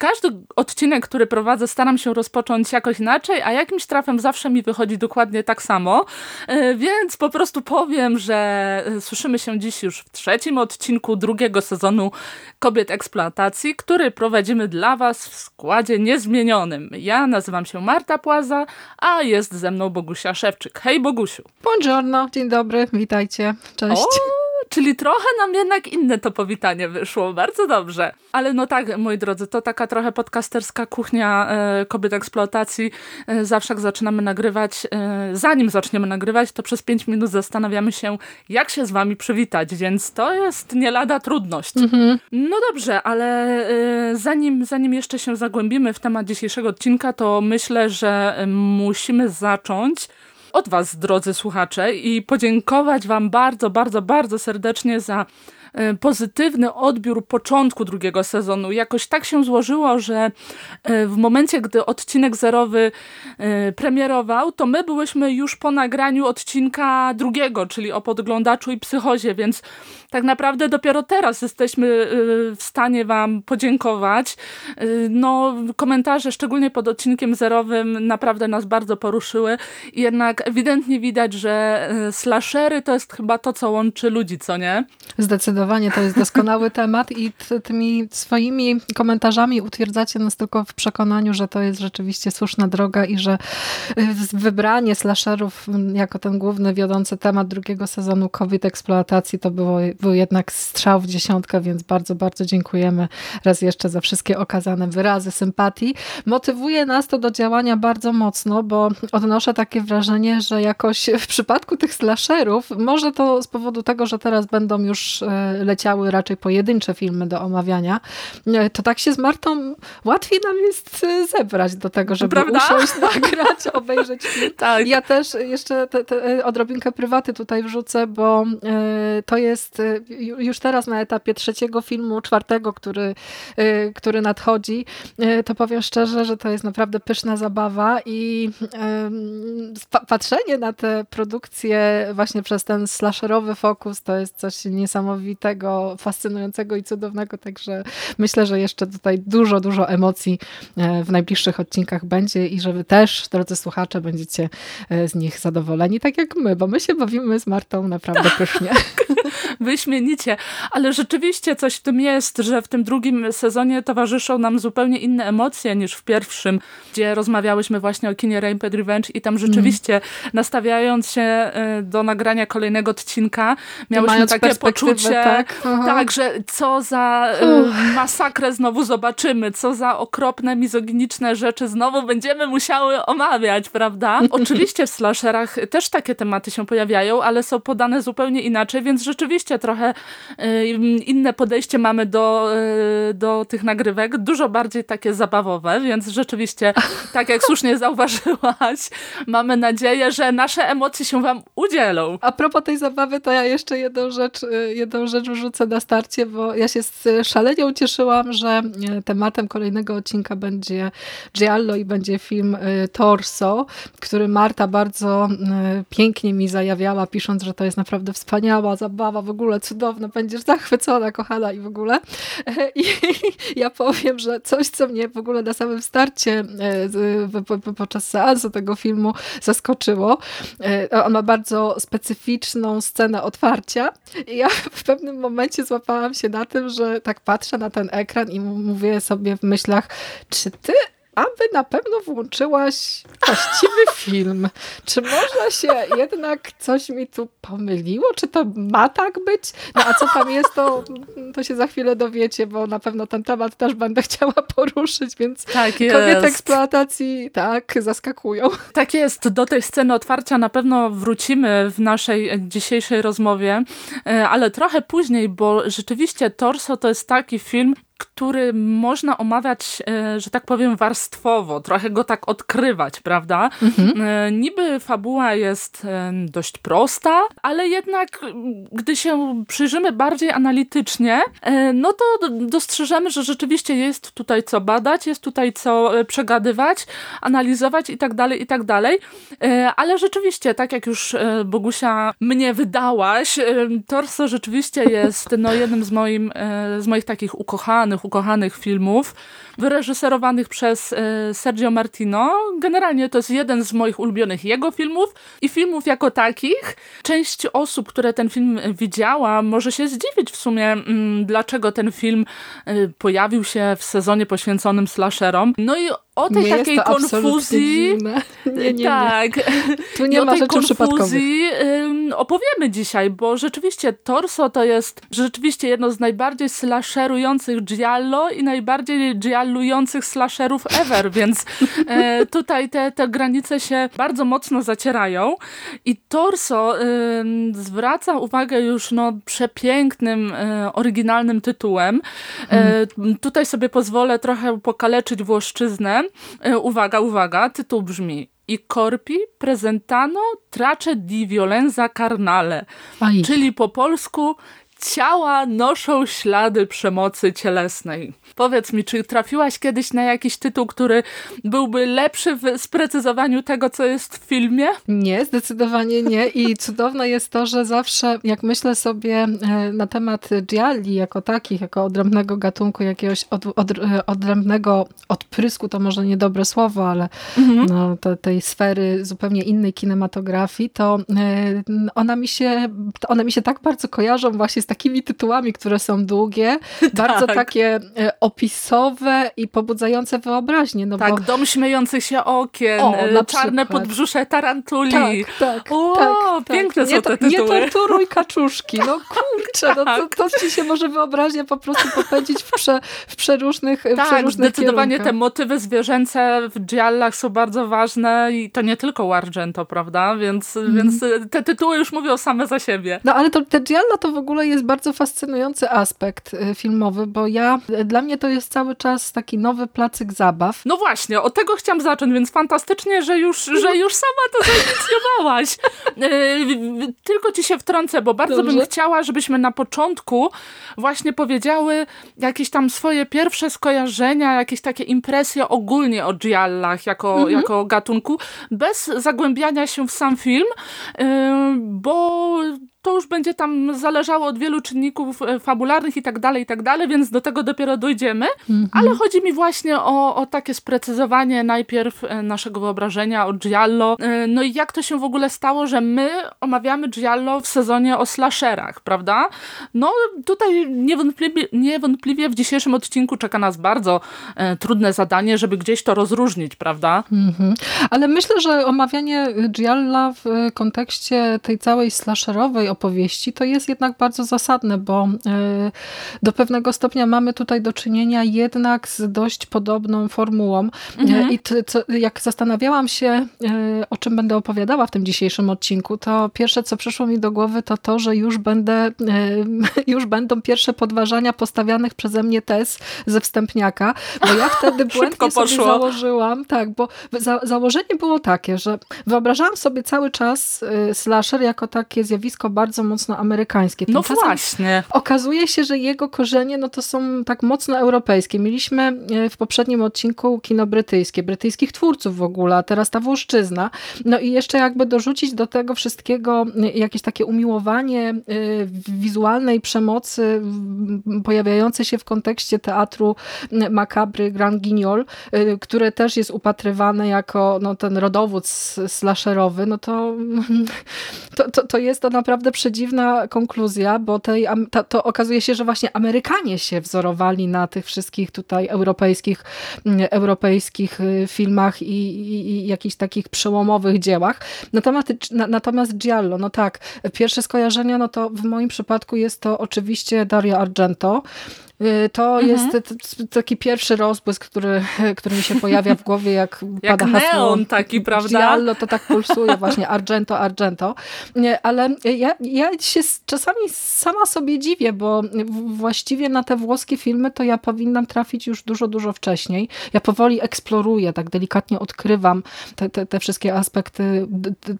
Każdy odcinek, który prowadzę, staram się rozpocząć jakoś inaczej, a jakimś trafem zawsze mi wychodzi dokładnie tak samo. E, Więc po prostu powiem, że e, słyszymy się dziś już w trzecim odcinku drugiego sezonu Kobiet Eksploatacji, który prowadzimy dla Was w składzie niezmienionym. Ja nazywam się Marta Płaza, a jest ze mną Bogusia Szewczyk. Hej Bogusiu! Buongiorno, dzień dobry, witajcie, cześć. O, czyli trochę nam jednak inne to powitanie wyszło, bardzo dobrze. Ale no tak, moi drodzy, to taka trochę podcasterska kuchnia e, kobiet eksploatacji. E, zawsze jak zaczynamy nagrywać, e, zanim zaczniemy nagrywać, to przez pięć minut zastanawiamy się, jak się z wami przywitać, więc to jest nie lada trudność. No dobrze, ale e, zanim, zanim jeszcze się zagłębimy w temat dzisiejszego odcinka, to myślę, że e, musimy zacząć od Was, drodzy słuchacze, i podziękować Wam bardzo, bardzo, bardzo serdecznie za e, pozytywny odbiór początku drugiego sezonu. Jakoś tak się złożyło, że e, w momencie, gdy odcinek zerowy e, premierował, to my byłyśmy już po nagraniu odcinka drugiego, czyli o podglądaczu i psychozie, więc tak naprawdę dopiero teraz jesteśmy y, w stanie Wam podziękować. Y, No, komentarze, szczególnie pod odcinkiem zerowym, naprawdę nas bardzo poruszyły. Jednak ewidentnie widać, że y, slashery to jest chyba to, co łączy ludzi, co nie? Zdecydowanie to jest doskonały temat i tymi swoimi komentarzami utwierdzacie nas tylko w przekonaniu, że to jest rzeczywiście słuszna droga i że wybranie slasherów jako ten główny, wiodący temat drugiego sezonu COVID eksploatacji to było, był jednak strzał w dziesiątkę, więc bardzo, bardzo dziękujemy raz jeszcze za wszystkie okazane wyrazy sympatii. Motywuje nas to do działania bardzo mocno, bo odnoszę takie wrażenie, że jakoś w przypadku tych slasherów, może to z powodu tego, że teraz będą już e, leciały raczej pojedyncze filmy do omawiania, e, to tak się z Martą łatwiej nam jest e, zebrać do tego, żeby Prawda? usiąść, nagrać, obejrzeć film. Tak. Ja też jeszcze te, te odrobinkę prywaty tutaj wrzucę, bo to jest już teraz na etapie trzeciego filmu, czwartego, który, e, który nadchodzi, e, to powiem szczerze, że to jest naprawdę pyszna zabawa i patrzenie na te produkcje właśnie przez ten slasherowy fokus to jest coś niesamowitego, fascynującego i cudownego, także myślę, że jeszcze tutaj dużo, dużo emocji e, w najbliższych odcinkach będzie i że wy też, drodzy słuchacze, będziecie e, z nich zadowoleni, tak jak my, bo my się bawimy z Martą naprawdę pysznie. Wyśmienicie, ale rzeczywiście coś w tym jest, że w tym drugim sezonie towarzyszą nam zupełnie inne emocje niż w pierwszym, gdzie rozmawiałyśmy właśnie o kinie Ramped Revenge i tam rzeczywiście nastawiając się e, do nagrania kolejnego odcinka, miałyśmy takie poczucie, tak. Tak, że co za e, masakrę znowu zobaczymy, co za okropne, mizoginiczne rzeczy znowu będziemy musiały omawiać, prawda? Oczywiście w slasherach też takie tematy się pojawiają, ale są podane zupełnie inaczej, więc rzeczywiście trochę e, inne podejście mamy do, e, do tych nagrywek, dużo bardziej takie zabawowe, więc rzeczywiście, tak jak słusznie zauważyłaś, mamy nadzieję, że nasze emocje się wam udzielą. A propos tej zabawy, to ja jeszcze jedną rzecz, y, jedną rzecz wrzucę na starcie, bo ja się z- szalenie ucieszyłam, że y, tematem kolejnego odcinka będzie Giallo i będzie film y, Torso, który Marta bardzo y, pięknie mi zajawiała, pisząc, że to jest naprawdę wspaniała zabawa, w ogóle cudowna, będziesz zachwycona, kochana i w ogóle. I ja powiem, że coś, co mnie w ogóle na samym starcie po- podczas seansu tego filmu zaskoczyło. E, On ma bardzo specyficzną scenę otwarcia i ja w pewnym momencie złapałam się na tym, że tak patrzę na ten ekran i mówię sobie w myślach, czy ty aby na pewno włączyłaś właściwy film. Czy może się jednak coś mi tu pomyliło? Czy to ma tak być? No a co tam jest, to, to się za chwilę dowiecie, bo na pewno ten temat też będę chciała poruszyć, więc tak kobiety eksploatacji tak zaskakują. Tak jest. Do tej sceny otwarcia na pewno wrócimy w naszej dzisiejszej rozmowie, e, ale trochę później, bo rzeczywiście Torso to jest taki film, który można omawiać, e, że tak powiem, warstwowo, trochę go tak odkrywać, prawda? Mhm. E, niby fabuła jest e, dość prosta, ale jednak gdy się przyjrzymy bardziej analitycznie, no to dostrzeżemy, że rzeczywiście jest tutaj co badać, jest tutaj co przegadywać, analizować i tak dalej, i tak dalej. Ale rzeczywiście, tak jak już Bogusia mnie wydałaś, Torso rzeczywiście jest no, jednym z, moim, z moich takich ukochanych ukochanych, ukochanych filmów, wyreżyserowanych przez e, Sergio Martino. Generalnie to jest jeden z moich ulubionych jego filmów i filmów jako takich. Część osób, które ten film widziała, może się zdziwić w sumie, mm, dlaczego ten film e, pojawił się w sezonie poświęconym slasherom. No i o tej nie takiej konfuzji. Nie, nie, tak. Tu nie ma o tej konfuzji opowiemy dzisiaj, bo rzeczywiście Torso to jest rzeczywiście jedno z najbardziej slasherujących giallo i najbardziej giallujących slasherów ever, więc e, tutaj te, te granice się bardzo mocno zacierają i Torso e, zwraca uwagę już no, przepięknym, e, oryginalnym tytułem. E, hmm. Tutaj sobie pozwolę trochę pokaleczyć włoszczyznę. E, uwaga, uwaga, tytuł brzmi i corpi presentano trace di violenza carnale, Aj. czyli po polsku ciała noszą ślady przemocy cielesnej. Powiedz mi, czy trafiłaś kiedyś na jakiś tytuł, który byłby lepszy w sprecyzowaniu tego, co jest w filmie? Nie, zdecydowanie nie. I cudowne jest to, że zawsze, jak myślę sobie e, na temat gialli jako takich, jako odrębnego gatunku, jakiegoś od, od, e, odrębnego odprysku, to może niedobre słowo, ale mhm. no, to, tej sfery zupełnie innej kinematografii, to e, ona mi się, one mi się tak bardzo kojarzą właśnie z takimi tytułami, które są długie, bardzo tak. takie opisowe i pobudzające wyobraźnię. No tak, bo... dom śmiejących się okien, o, e, czarne przykład. podbrzusze tarantuli. Tak, tak. O, tak, tak. piękne tak. są te tytuły. Nie torturuj kaczuszki. No kurczę, no, to, to ci się może wyobraźnia po prostu popędzić w, prze, w przeróżnych Tak, przeróżnych zdecydowanie kierunkach. te motywy zwierzęce w giallach są bardzo ważne i to nie tylko Wargento, prawda? Więc, mm. więc te tytuły już mówią same za siebie. No ale to, te gialla to w ogóle jest bardzo fascynujący aspekt y, filmowy, bo ja, dla mnie to jest cały czas taki nowy placyk zabaw. No właśnie, od tego chciałam zacząć, więc fantastycznie, że już, że już sama to zainicjowałaś. E, tylko ci się wtrącę, bo bardzo Dobrze. bym chciała, żebyśmy na początku właśnie powiedziały jakieś tam swoje pierwsze skojarzenia, jakieś takie impresje ogólnie o giallach jako, mhm. jako gatunku, bez zagłębiania się w sam film, e, bo to już będzie tam zależało od wielu czynników e, fabularnych i tak dalej, i tak dalej, więc do tego dopiero dojdziemy. Mm -hmm. Ale chodzi mi właśnie o, o takie sprecyzowanie najpierw e, naszego wyobrażenia o Giallo. E, no i jak to się w ogóle stało, że my omawiamy Giallo w sezonie o slasherach, prawda? No tutaj niewątpliwie, niewątpliwie w dzisiejszym odcinku czeka nas bardzo e, trudne zadanie, żeby gdzieś to rozróżnić, prawda? Mm -hmm. Ale myślę, że omawianie Gialla w kontekście tej całej slasherowej opowieści, to jest jednak bardzo zasadne, bo e, do pewnego stopnia mamy tutaj do czynienia jednak z dość podobną formułą. E, mhm. I to, jak zastanawiałam się, e, o czym będę opowiadała w tym dzisiejszym odcinku, to pierwsze, co przyszło mi do głowy, to to, że już będę, już będą pierwsze podważania postawianych przeze mnie tez ze wstępniaka, bo ja wtedy błędnie sobie założyłam, tak, bo za, założenie było takie, że wyobrażałam sobie cały czas slasher jako takie zjawisko bardzo mocno amerykańskie. No Tymczasem no właśnie. Okazuje się, że jego korzenie no to są tak mocno europejskie. Mieliśmy e, w poprzednim odcinku kino brytyjskie, brytyjskich twórców w ogóle, a teraz ta Włoszczyzna. No i jeszcze jakby dorzucić do tego wszystkiego e, jakieś takie umiłowanie e, wizualnej przemocy pojawiające się w kontekście teatru makabry Grand Guignol, które też jest upatrywane jako no, ten rodowód slasherowy, no to, to, to, to jest to naprawdę naprawdę przedziwna konkluzja, bo tej, ta, to okazuje się, że właśnie Amerykanie się wzorowali na tych wszystkich tutaj europejskich, mm, europejskich y, filmach i, i, i jakichś takich przełomowych dziełach. Natomiast, natomiast Giallo, no tak, pierwsze skojarzenia, no to w moim przypadku jest to oczywiście Dario Argento, to mhm. jest taki pierwszy rozbłysk, który, który mi się pojawia w głowie, jak, jak pada hasło. neon taki, prawda? Giallo, to tak pulsuje właśnie, Argento, Argento. Ale ja, ja się czasami sama sobie dziwię, bo właściwie na te włoskie filmy to ja powinnam trafić już dużo, dużo wcześniej. Ja powoli eksploruję, tak delikatnie odkrywam te, te, te wszystkie aspekty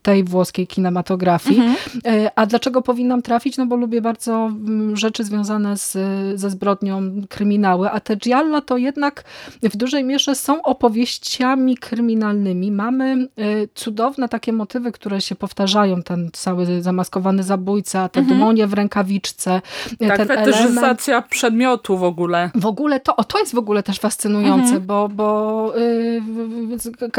tej włoskiej kinematografii. Mhm. Y, a dlaczego powinnam trafić? No bo lubię bardzo mm, rzeczy związane z, ze zbrodnią kryminały, a te giallo to jednak w dużej mierze są opowieściami kryminalnymi. Mamy y, cudowne takie motywy, które się powtarzają, ten cały zamaskowany zabójca, te mhm. demonie w rękawiczce. Y, tak, ten element... przedmiotu w ogóle. W ogóle to, o, to jest w ogóle też fascynujące, mhm. bo, bo y,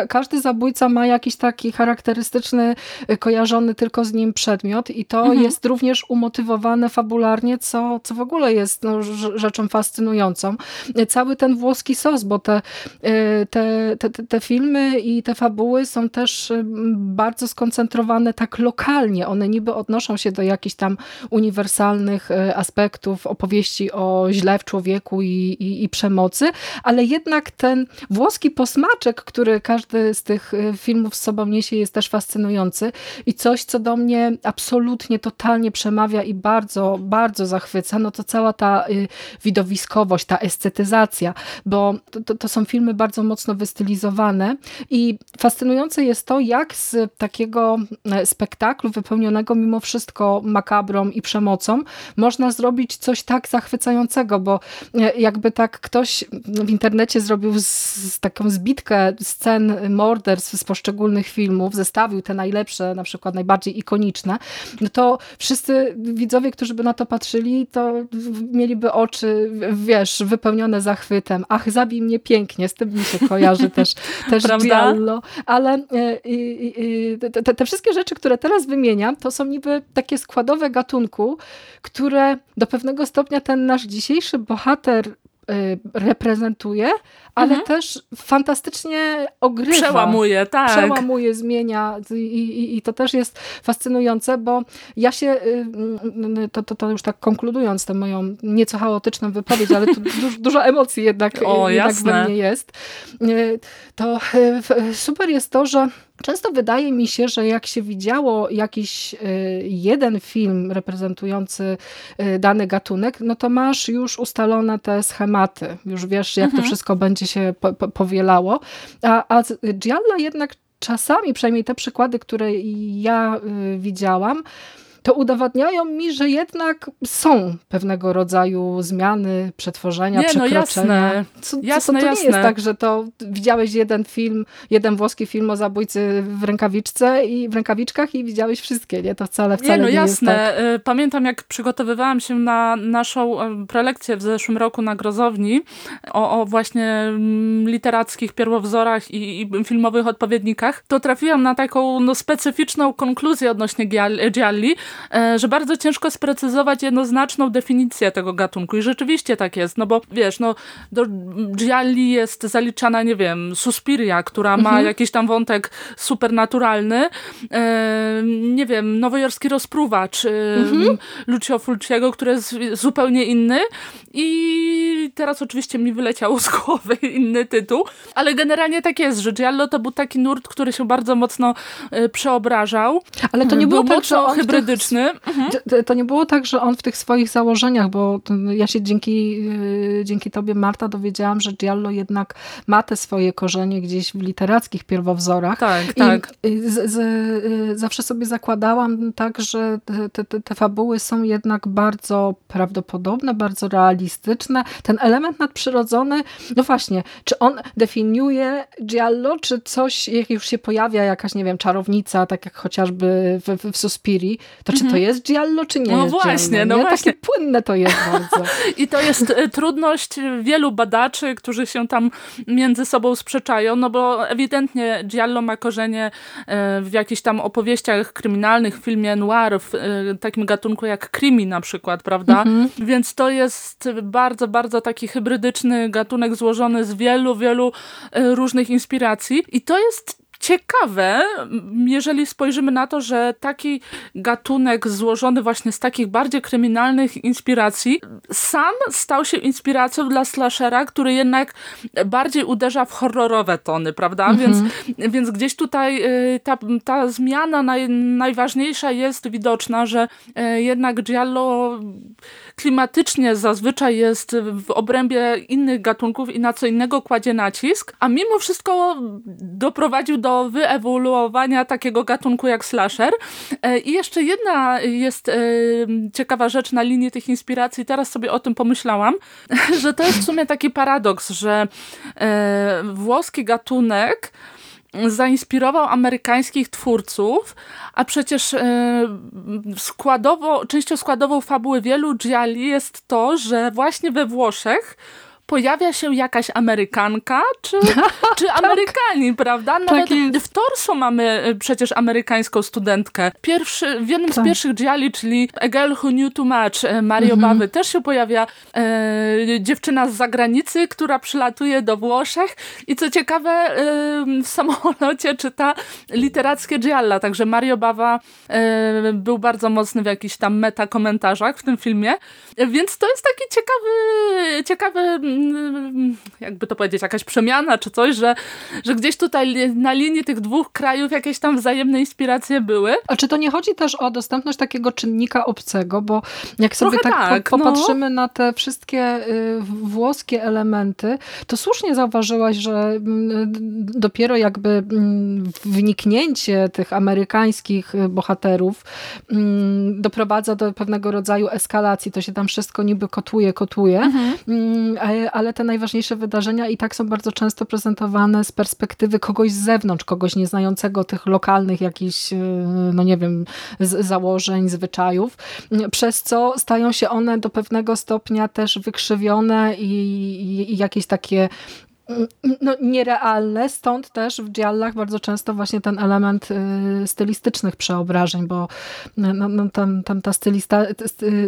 każdy zabójca ma jakiś taki charakterystyczny, y, kojarzony tylko z nim przedmiot i to mhm. jest również umotywowane fabularnie, co, co w ogóle jest no, rzeczą rzeczą fascynującą. Cały ten włoski sos, bo te, y, te, te, te filmy i te fabuły są też y, bardzo skoncentrowane tak lokalnie. One niby odnoszą się do jakichś tam uniwersalnych y, aspektów opowieści o źle w człowieku i, i, i przemocy, ale jednak ten włoski posmaczek, który każdy z tych filmów z sobą niesie jest też fascynujący i coś, co do mnie absolutnie, totalnie przemawia i bardzo, bardzo zachwyca, no to cała ta widowiskowość, ta estetyzacja, bo to, to, są filmy bardzo mocno wystylizowane i fascynujące jest to, jak z takiego e, spektaklu wypełnionego mimo wszystko makabrą i przemocą można zrobić coś tak zachwycającego, bo e, jakby tak ktoś w internecie zrobił z, z taką zbitkę scen morderstw z poszczególnych filmów, zestawił te najlepsze, na przykład najbardziej ikoniczne, no to wszyscy widzowie, którzy by na to patrzyli, to mieliby oczy wiesz, wypełnione zachwytem. Ach, zabij mnie pięknie, z tym mi się kojarzy też, też Giallo. Ale e, te, te wszystkie rzeczy, które teraz wymieniam, to są niby takie składowe gatunku, które do pewnego stopnia ten nasz dzisiejszy bohater reprezentuje, ale mhm. też fantastycznie ogrywa. Przełamuje, tak. Przełamuje, zmienia i, i, i to też jest fascynujące, bo ja się, y, y, to, to, to już tak konkludując tę moją nieco chaotyczną wypowiedź, ale tu dużo, dużo emocji jednak, o, jednak we mnie jest, to super jest to, że Często wydaje mi się, że jak się widziało jakiś y, jeden film reprezentujący y, dany gatunek, no to masz już ustalone te schematy, już wiesz jak mhm. to wszystko będzie się po, po, powielało, a, a Gialla jednak czasami, przynajmniej te przykłady, które ja y, widziałam, to udowadniają mi, że jednak są pewnego rodzaju zmiany, przetworzenia, nie, przekroczenia. No jasne, co, jasne, to jasne. nie jest tak, że to widziałeś jeden film, jeden włoski film o zabójcy w rękawiczce i w rękawiczkach i widziałeś wszystkie, nie? To wcale, wcale nie, no nie jasne. jest tak. Y, pamiętam, jak przygotowywałam się na naszą y, prelekcję w zeszłym roku na Grozowni o, o właśnie mm, literackich pierwowzorach i, i, filmowych odpowiednikach, to trafiłam na taką no, specyficzną konkluzję odnośnie Gialli, że bardzo ciężko sprecyzować jednoznaczną definicję tego gatunku i rzeczywiście tak jest, no bo wiesz, no do Gialli jest zaliczana, nie wiem, Suspiria, która ma mhm. jakiś tam wątek supernaturalny, e, nie wiem, nowojorski rozpruwacz e, mhm. Lucio Fulciego, który jest zupełnie inny i teraz oczywiście mi wyleciał z głowy inny tytuł, ale generalnie tak jest, że Giallo to był taki nurt, który się bardzo mocno przeobrażał. Ale to nie było tak, że hybrydyczny Mhm. To nie było tak, że on w tych swoich założeniach, bo ja się dzięki, y, dzięki tobie, Marta, dowiedziałam, że Giallo jednak ma te swoje korzenie gdzieś w literackich pierwowzorach. Tak, I tak. Z, z, y, zawsze sobie zakładałam tak, że te, te, te fabuły są jednak bardzo prawdopodobne, bardzo realistyczne. Ten element nadprzyrodzony, no właśnie, czy on definiuje Giallo, czy coś, jak już się pojawia jakaś, nie wiem, czarownica, tak jak chociażby w, w, w Suspiri, to to czy to mhm. jest giallo, czy nie no jest właśnie, giallo? No właśnie, Takie płynne to jest bardzo. I to jest e, trudność wielu badaczy, którzy się tam między sobą sprzeczają, no bo ewidentnie giallo ma korzenie e, w jakichś tam opowieściach kryminalnych, w filmie noir, w e, takim gatunku jak krimi na przykład, prawda? Mhm. Więc to jest bardzo, bardzo taki hybrydyczny gatunek złożony z wielu, wielu różnych inspiracji i to jest ciekawe, jeżeli spojrzymy na to, że taki gatunek złożony właśnie z takich bardziej kryminalnych inspiracji sam stał się inspiracją dla slashera, który jednak bardziej uderza w horrorowe tony, prawda? Mhm. Więc, więc gdzieś tutaj y, ta, ta zmiana naj, najważniejsza jest widoczna, że y, jednak Giallo klimatycznie zazwyczaj jest w obrębie innych gatunków i na co innego kładzie nacisk, a mimo wszystko doprowadził do do wyewoluowania takiego gatunku jak slasher. E, I jeszcze jedna jest e, ciekawa rzecz na linii tych inspiracji, teraz sobie o tym pomyślałam, że to jest w sumie taki paradoks, że e, włoski gatunek zainspirował amerykańskich twórców, a przecież składowo, częścią składową fabuły wielu gialli jest to, że właśnie we Włoszech pojawia się jakaś Amerykanka, czy, czy tak. Amerykanin, prawda? Nawet tak w Torso mamy e, przecież amerykańską studentkę. Pierwszy, w jednym tak. z pierwszych Gialli, czyli A Girl Who Knew Too Much, e, Mario mhm. Bawy, też się pojawia e, dziewczyna z zagranicy, która przylatuje do Włoszech i co ciekawe e, w samolocie czyta literackie Gialla, także Mario Bawa e, był bardzo mocny w jakichś tam meta komentarzach w tym filmie, więc to jest taki ciekawy, ciekawy jakby to powiedzieć, jakaś przemiana czy coś, że, że gdzieś tutaj na linii tych dwóch krajów jakieś tam wzajemne inspiracje były. A czy to nie chodzi też o dostępność takiego czynnika obcego, bo jak sobie Trochę tak, tak po, no. popatrzymy no. na te wszystkie y, włoskie elementy, to słusznie zauważyłaś, że mm, dopiero jakby mm, wniknięcie tych amerykańskich y, bohaterów mm, doprowadza do pewnego rodzaju eskalacji. To się tam wszystko niby kotuje, kotuje, mhm. ale te najważniejsze wydarzenia i tak są bardzo często prezentowane z perspektywy kogoś z zewnątrz, kogoś nieznającego tych lokalnych jakichś, e, no nie wiem, założeń, zwyczajów, przez co stają się one do pewnego stopnia też wykrzywione i, i jakieś takie no, nierealne, stąd też w dziallach bardzo często właśnie ten element y, stylistycznych przeobrażeń, bo no, no, no tam, tam ta stylista,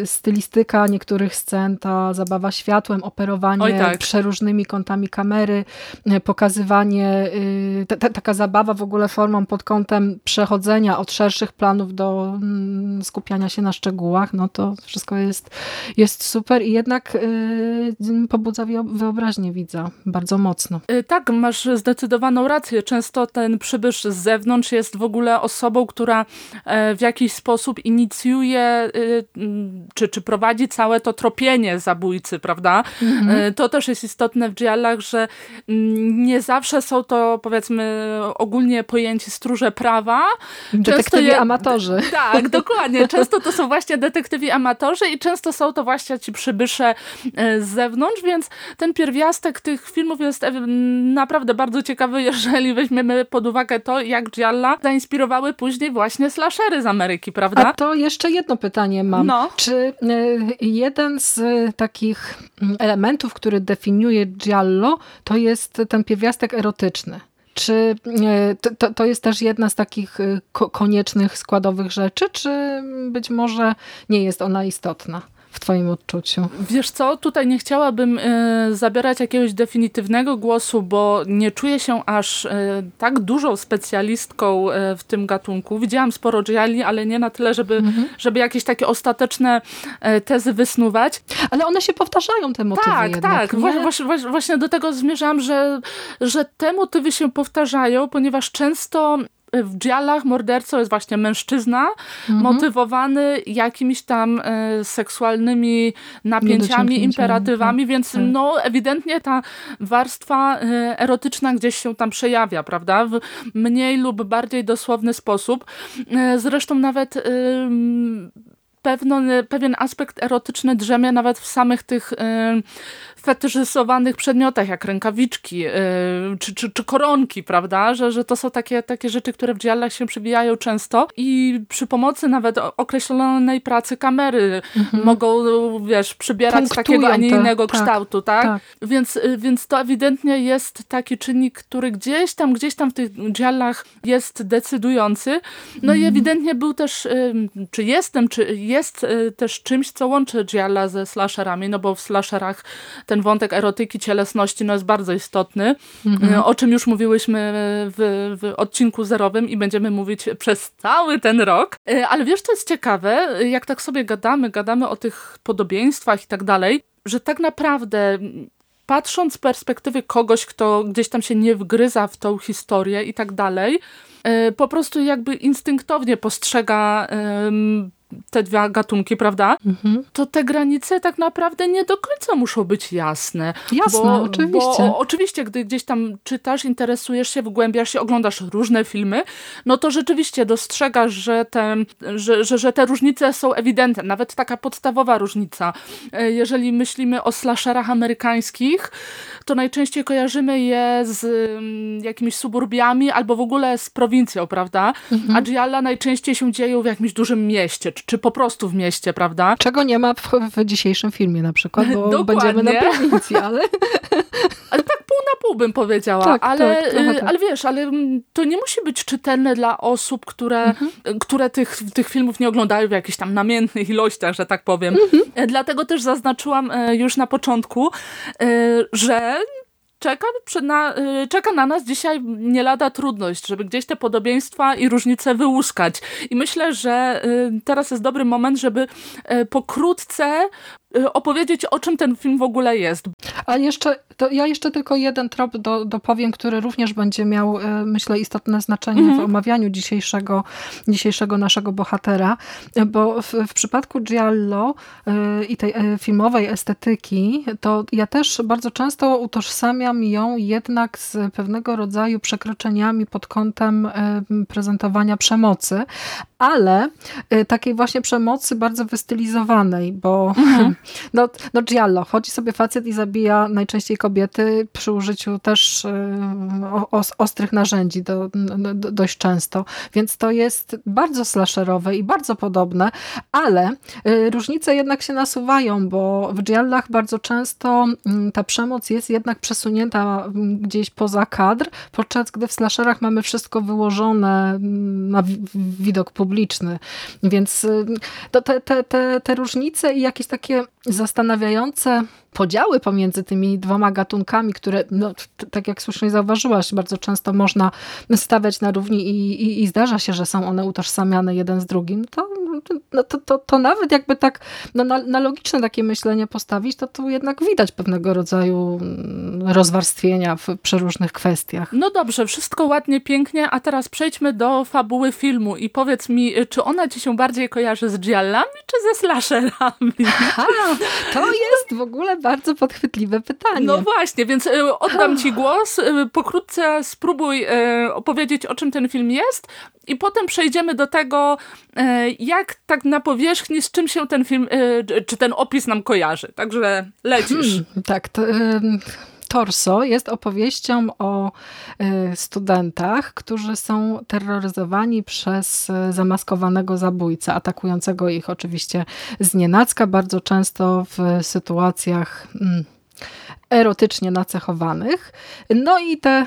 stylistyka niektórych scen, ta zabawa światłem, operowanie tak. przeróżnymi kątami kamery, y, pokazywanie, y, ta, ta, taka zabawa w ogóle formą pod kątem przechodzenia od szerszych planów do mm, skupiania się na szczegółach, no to wszystko jest, jest super i jednak pobudza wyobraźnię widza bardzo mocno mocno. Y, tak, masz zdecydowaną rację. Często ten przybysz z zewnątrz jest w ogóle osobą, która e, w jakiś sposób inicjuje y, mm, czy, czy prowadzi całe to tropienie zabójcy, prawda? Mhm. To też jest istotne w Giallach, że mm, nie zawsze są to powiedzmy ogólnie pojęci stróże prawa. Detektywi je... amatorzy. Tak, dokładnie. Często to są właśnie detektywi amatorzy i często są to właśnie ci przybysze e, z zewnątrz, więc ten pierwiastek tych filmów jest naprawdę bardzo ciekawy, jeżeli weźmiemy pod uwagę to, jak Gialla zainspirowały później właśnie slashery z Ameryki, prawda? A to jeszcze jedno pytanie mam. No. Czy e, jeden z takich elementów, który definiuje Giallo, to jest ten pierwiastek erotyczny? Czy e, to, to jest też jedna z takich e, koniecznych, składowych rzeczy, czy być może nie jest ona istotna? W twoim odczuciu? Wiesz co, tutaj nie chciałabym y, zabierać jakiegoś definitywnego głosu, bo nie czuję się aż y, tak dużą specjalistką y, w tym gatunku. Widziałam sporo gialli, ale nie na tyle, żeby, mhm. żeby jakieś takie ostateczne tezy wysnuwać. Ale one się powtarzają, te motywy Tak, jednak, tak. Właśnie, właśnie do tego zmierzałam, że, że te motywy się powtarzają, ponieważ często w dzialach mordercą jest właśnie mężczyzna mhm. motywowany jakimiś tam e, seksualnymi napięciami, imperatywami, tak, więc tak. no ewidentnie ta warstwa e, erotyczna gdzieś się tam przejawia, prawda? W mniej lub bardziej dosłowny sposób. E, zresztą nawet pewno, pewien aspekt erotyczny drzemie nawet w samych tych fetyszyzowanych przedmiotach, jak rękawiczki yy, czy, czy, czy, koronki, prawda? Że, że to są takie, takie rzeczy, które w dziallach się przybijają często i przy pomocy nawet określonej pracy kamery mhm. mogą, wiesz, przybierać Punktują takiego, a nie innego tak, kształtu, tak? tak? Więc, y, więc to ewidentnie jest taki czynnik, który gdzieś tam, gdzieś tam w tych dziallach jest decydujący. No mhm. i ewidentnie był też, czy jestem, czy jest y, też czymś, co łączy dzialla ze slasherami, no bo w slasherach ten wątek erotyki, cielesności no jest bardzo istotny, mhm. o czym już mówiłyśmy w, w odcinku zerowym i będziemy mówić przez cały ten rok. E, ale wiesz, co jest ciekawe? Jak tak sobie gadamy, gadamy o tych podobieństwach i tak dalej, że tak naprawdę patrząc z perspektywy kogoś, kto gdzieś tam się nie wgryza w tą historię i tak dalej, po prostu jakby instynktownie postrzega te dwa gatunki, prawda? Mhm. To te granice tak naprawdę nie do końca muszą być jasne. Jasne, bo, oczywiście. Bo, oczywiście, gdy gdzieś tam czytasz, interesujesz się, wgłębiasz się, oglądasz różne filmy, no to rzeczywiście dostrzegasz, że te, że, że, że te różnice są ewidentne. Nawet taka podstawowa różnica. E, jeżeli myślimy o slasherach amerykańskich, to najczęściej kojarzymy je z mm, jakimiś suburbiami albo w ogóle z prowincją, prawda? Mhm. A Gialla najczęściej się dzieją w jakimś dużym mieście, czy, po prostu w mieście, prawda? Czego nie ma w, w dzisiejszym filmie na przykład, bo będziemy na prowincji, ale... ale tak pół na pół bym powiedziała, tak, ale, tak, tak. ale wiesz, ale to nie musi być czytelne dla osób, które, mhm. które tych, tych filmów nie oglądają w jakichś tam namiętnych ilościach, że tak powiem. Mhm. Dlatego też zaznaczyłam e, już na początku, e, że czeka, na, y, czeka na nas dzisiaj nie lada trudność, żeby gdzieś te podobieństwa i różnice wyłuskać. I myślę, że y, teraz jest dobry moment, żeby y, pokrótce opowiedzieć, o czym ten film w ogóle jest. A jeszcze, to ja jeszcze tylko jeden trop do, dopowiem, który również będzie miał, myślę, istotne znaczenie mm -hmm. w mhm. omawianiu dzisiejszego, dzisiejszego naszego bohatera, bo w, w przypadku Giallo i tej filmowej estetyki, to ja też bardzo często utożsamiam ją jednak z pewnego rodzaju przekroczeniami pod kątem prezentowania przemocy, ale e, takiej właśnie przemocy bardzo wystylizowanej, bo mhm. no, no Giallo, chodzi sobie facet i zabija najczęściej kobiety przy użyciu też e, ostrych narzędzi do, do, dość często, więc to jest bardzo slasherowe i bardzo podobne, ale różnice jednak się nasuwają, bo w Giallach bardzo często mm, ta przemoc jest jednak przesunięta przesunięta gdzieś poza kadr, podczas gdy w slasherach mamy wszystko wyłożone na widok publiczny. Więc y, te, te, te, te różnice i jakieś takie zastanawiające podziały pomiędzy tymi dwoma gatunkami, które, no, tak jak słusznie zauważyłaś, bardzo często można stawiać na równi i, i, i zdarza się, że są one utożsamiane jeden z drugim, to, no, to, to, to nawet jakby tak no, na, na, logiczne takie myślenie postawić, to tu jednak widać pewnego rodzaju mm, rozwarstwienia w przeróżnych kwestiach. No dobrze, wszystko ładnie, pięknie, a teraz przejdźmy do fabuły filmu i powiedz mi, czy ona ci się bardziej kojarzy z giallami, czy ze slasherami? To jest w ogóle bardzo podchwytliwe pytanie. No właśnie, więc e, oddam ci głos. E, pokrótce spróbuj e, opowiedzieć, o czym ten film jest i potem przejdziemy do tego, jak tak na powierzchni, z czym się ten film, czy ten opis nam kojarzy. Także lecisz. Hmm, tak, to... Torso jest opowieścią o studentach, którzy są terroryzowani przez zamaskowanego zabójcę, atakującego ich oczywiście z nienacka, bardzo często w sytuacjach mm, erotycznie nacechowanych. No i te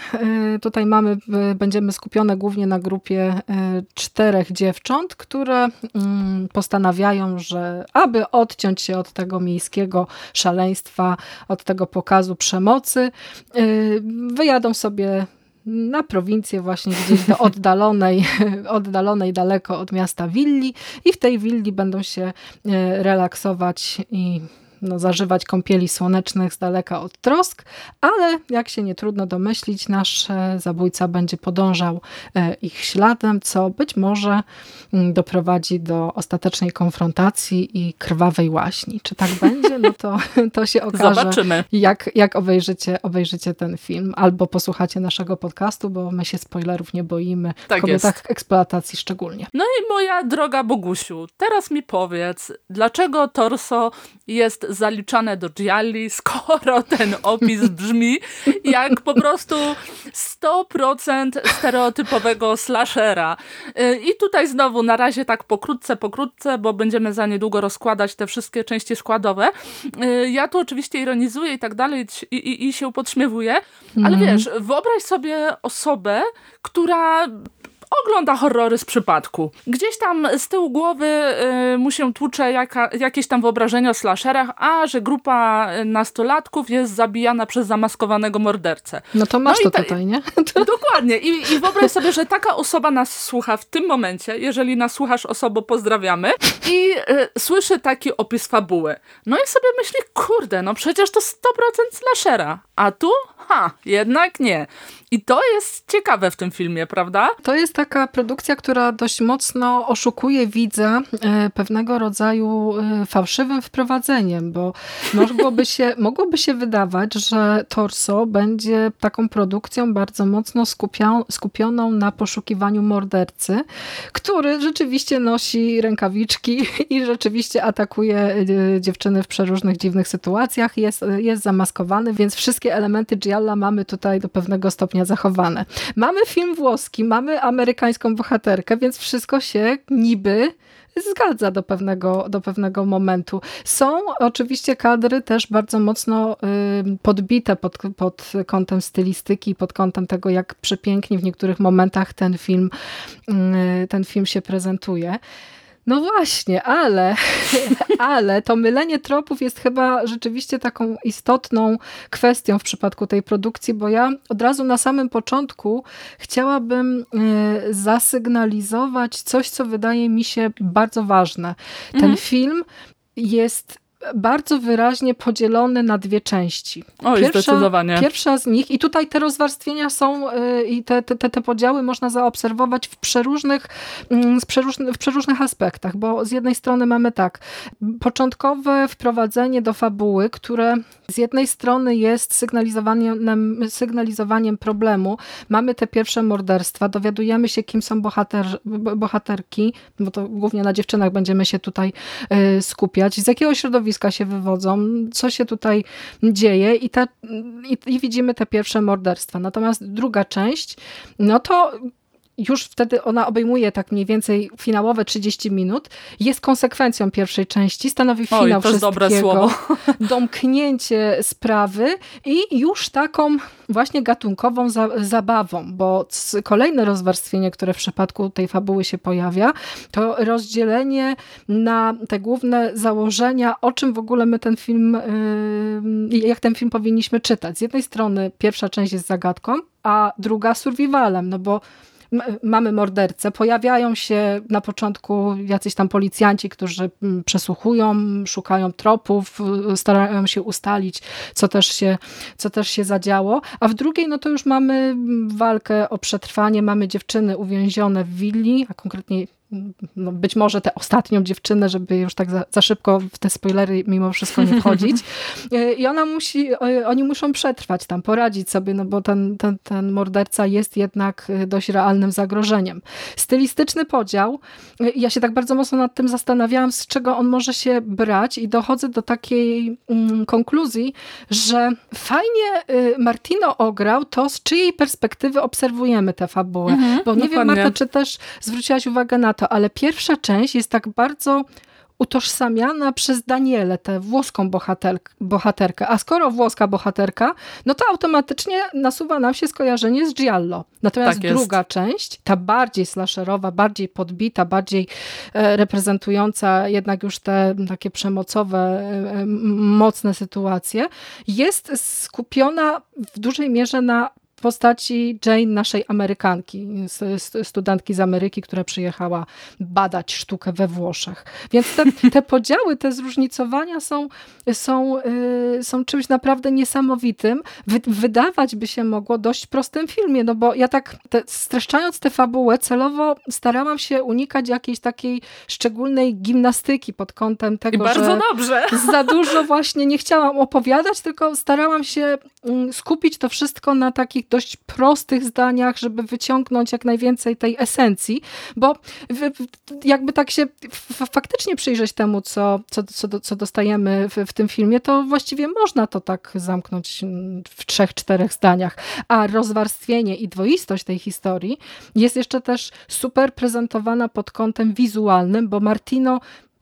tutaj mamy, będziemy skupione głównie na grupie czterech dziewcząt, które mm, postanawiają, że aby odciąć się od tego miejskiego szaleństwa, od tego pokazu przemocy, wyjadą sobie na prowincję właśnie gdzieś do oddalonej, oddalonej daleko od miasta willi i w tej willi będą się relaksować i no, zażywać kąpieli słonecznych z daleka od trosk, ale jak się nie trudno domyślić, nasz e, zabójca będzie podążał e, ich śladem, co być może mm, doprowadzi do ostatecznej konfrontacji i krwawej łaśni. Czy tak będzie? No to, to się okaże, Zobaczymy. jak, jak obejrzycie, obejrzycie ten film, albo posłuchacie naszego podcastu, bo my się spoilerów nie boimy, Tak w kobietach jest. eksploatacji szczególnie. No i moja droga Bogusiu, teraz mi powiedz, dlaczego torso jest zaliczane do Gialli, skoro ten opis brzmi jak po prostu 100% stereotypowego slashera. Y, I tutaj znowu na razie tak pokrótce, pokrótce, bo będziemy za niedługo rozkładać te wszystkie części składowe. Y, Ja tu oczywiście ironizuję i tak dalej i, i, i się podśmiewuję, ale wiesz, wyobraź sobie osobę, która ogląda horrory z przypadku. Gdzieś tam z tyłu głowy y, mu się tłucze jaka, jakieś tam wyobrażenie o slasherach, a że grupa y, nastolatków jest zabijana przez zamaskowanego mordercę. No to masz No to ta- tutaj, nie? Dokładnie. I, I wyobraź sobie, że taka osoba nas słucha w tym momencie, jeżeli nas słuchasz osobo, pozdrawiamy, i y, słyszy taki opis fabuły. No i sobie myśli, kurde, no przecież to 100% slashera. A tu? Ha, jednak nie. I to jest ciekawe w tym filmie, prawda? To jest taka produkcja, która dość mocno oszukuje widza e, pewnego rodzaju e, fałszywym wprowadzeniem, bo mogłoby się, mogłoby się wydawać, że Torso będzie taką produkcją bardzo mocno skupia- skupioną na poszukiwaniu mordercy, który rzeczywiście nosi rękawiczki i rzeczywiście atakuje e, dziewczyny w przeróżnych dziwnych sytuacjach, jest, jest zamaskowany, więc wszystkie elementy Gialla mamy tutaj do pewnego stopnia zachowane. Mamy film włoski, mamy amerykańską bohaterkę, więc wszystko się niby zgadza do pewnego, do pewnego momentu. Są oczywiście kadry też bardzo mocno podbite pod, pod kątem stylistyki, pod kątem tego, jak przepięknie w niektórych momentach ten film, ten film się prezentuje. No właśnie, ale, ale to mylenie tropów jest chyba rzeczywiście taką istotną kwestią w przypadku tej produkcji, bo ja od razu na samym początku chciałabym e, zasygnalizować coś, co wydaje mi się bardzo ważne. Ten film jest bardzo wyraźnie podzielony na dwie części. Oj, zdecydowanie. Pierwsza z nich, i tutaj te rozwarstwienia są y, i te, te, te podziały można zaobserwować w przeróżnych, z przeróżny, w przeróżnych aspektach, bo z jednej strony mamy tak, początkowe wprowadzenie do fabuły, które z jednej strony jest sygnalizowaniem, sygnalizowaniem problemu. Mamy te pierwsze morderstwa, dowiadujemy się, kim są bohater, bohaterki, bo to głównie na dziewczynach będziemy się tutaj y, skupiać, z jakiego środowiska się wywodzą, co się tutaj dzieje i, te, i, i widzimy te pierwsze morderstwa. Natomiast druga część, no to już wtedy ona obejmuje tak mniej więcej finałowe 30 minut, jest konsekwencją pierwszej części, stanowi finał Oj, to jest wszystkiego, dobre słowo. domknięcie sprawy i już taką właśnie gatunkową za zabawą, bo kolejne rozwarstwienie, które w przypadku tej fabuły się pojawia, to rozdzielenie na te główne założenia, o czym w ogóle my ten film, yy, jak ten film powinniśmy czytać. Z jednej strony pierwsza część jest zagadką, a druga survivalem, no bo mamy mordercę, pojawiają się na początku jacyś tam policjanci, którzy przesłuchują, szukają tropów, starają się ustalić, co też się, co też się zadziało, a w drugiej no to już mamy walkę o przetrwanie, mamy dziewczyny uwięzione w willi, a konkretnie no być może tę ostatnią dziewczynę, żeby już tak za, za, szybko w te spoilery mimo wszystko nie wchodzić. I ona musi, oni muszą przetrwać tam, poradzić sobie, no bo ten, ten, ten morderca jest jednak dość realnym zagrożeniem. Stylistyczny podział, ja się tak bardzo mocno nad tym zastanawiałam, z czego on może się brać i dochodzę do takiej mm, konkluzji, że fajnie Martino ograł to, z czyjej perspektywy obserwujemy tę fabułę. Mhm, bo nie dokładnie. wiem, Marta, czy też zwróciłaś uwagę na to, ale pierwsza część jest tak bardzo utożsamiana przez Danielę, tę włoską bohaterkę, bohaterkę. A skoro włoska bohaterka, no to automatycznie nasuwa nam się skojarzenie z Giallo. Natomiast Tak druga część, ta bardziej slasherowa, bardziej podbita, bardziej e, reprezentująca jednak już te takie przemocowe, e, mocne sytuacje, jest skupiona w dużej mierze na postaci Jane, naszej Amerykanki, studentki z Ameryki, która przyjechała badać sztukę we Włoszech. Więc te, te podziały, te zróżnicowania są, są, y, są czymś naprawdę niesamowitym. Wy, wydawać by się mogło dość prostym filmie, no bo ja tak te, streszczając tę fabułę, celowo starałam się unikać jakiejś takiej szczególnej gimnastyki pod kątem tego, I bardzo że dobrze. za dużo właśnie nie chciałam opowiadać, tylko starałam się skupić to wszystko na takich dość prostych zdaniach, żeby wyciągnąć jak najwięcej tej esencji, bo jakby tak się faktycznie przyjrzeć temu, co, co, co, co dostajemy w, w tym filmie, to właściwie można to tak zamknąć w trzech, czterech zdaniach. A rozwarstwienie i dwoistość tej historii jest jeszcze też super prezentowana pod kątem wizualnym, bo Martino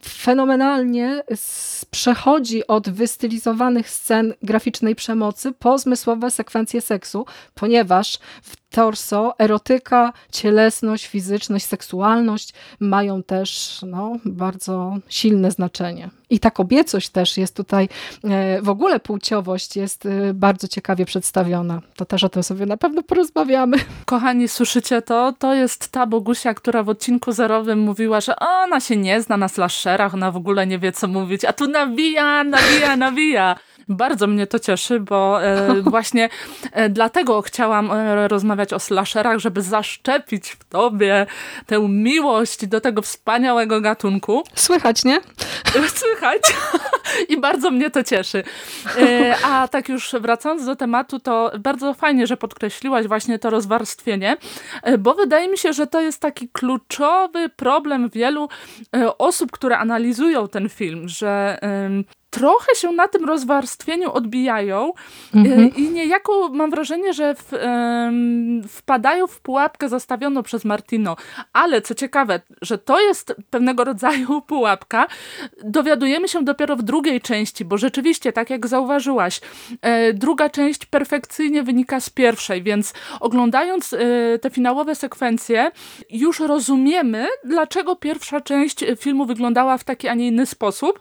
fenomenalnie przechodzi od wystylizowanych scen graficznej przemocy po zmysłowe sekwencje seksu, ponieważ w torso, erotyka, cielesność, fizyczność, seksualność mają też no, bardzo silne znaczenie. I ta kobiecość też jest tutaj, e, w ogóle płciowość jest e, bardzo ciekawie przedstawiona. To też o tym sobie na pewno porozmawiamy. Kochani, słyszycie to? To jest ta Bogusia, która w odcinku zerowym mówiła, że ona się nie zna na slasherach, ona w ogóle nie wie co mówić, a tu nawija, nawija, nawija. Bardzo mnie to cieszy, bo e, właśnie e, dlatego chciałam e, rozmawiać o slasherach, żeby zaszczepić w tobie tę miłość do tego wspaniałego gatunku. Słychać, nie? Słychać. I bardzo mnie to cieszy. A tak już wracając do tematu, to bardzo fajnie, że podkreśliłaś właśnie to rozwarstwienie, bo wydaje mi się, że to jest taki kluczowy problem wielu osób, które analizują ten film, że trochę się na tym rozwarstwieniu odbijają mhm. i niejako mam wrażenie, że w, wpadają w pułapkę zastawioną przez Martino. Ale co ciekawe, że to jest pewnego rodzaju pułapka, dowiadujemy się dopiero w drugiej części, bo rzeczywiście, tak jak zauważyłaś, e, druga część perfekcyjnie wynika z pierwszej, więc oglądając e, te finałowe sekwencje, już rozumiemy, dlaczego pierwsza część filmu wyglądała w taki, a nie inny sposób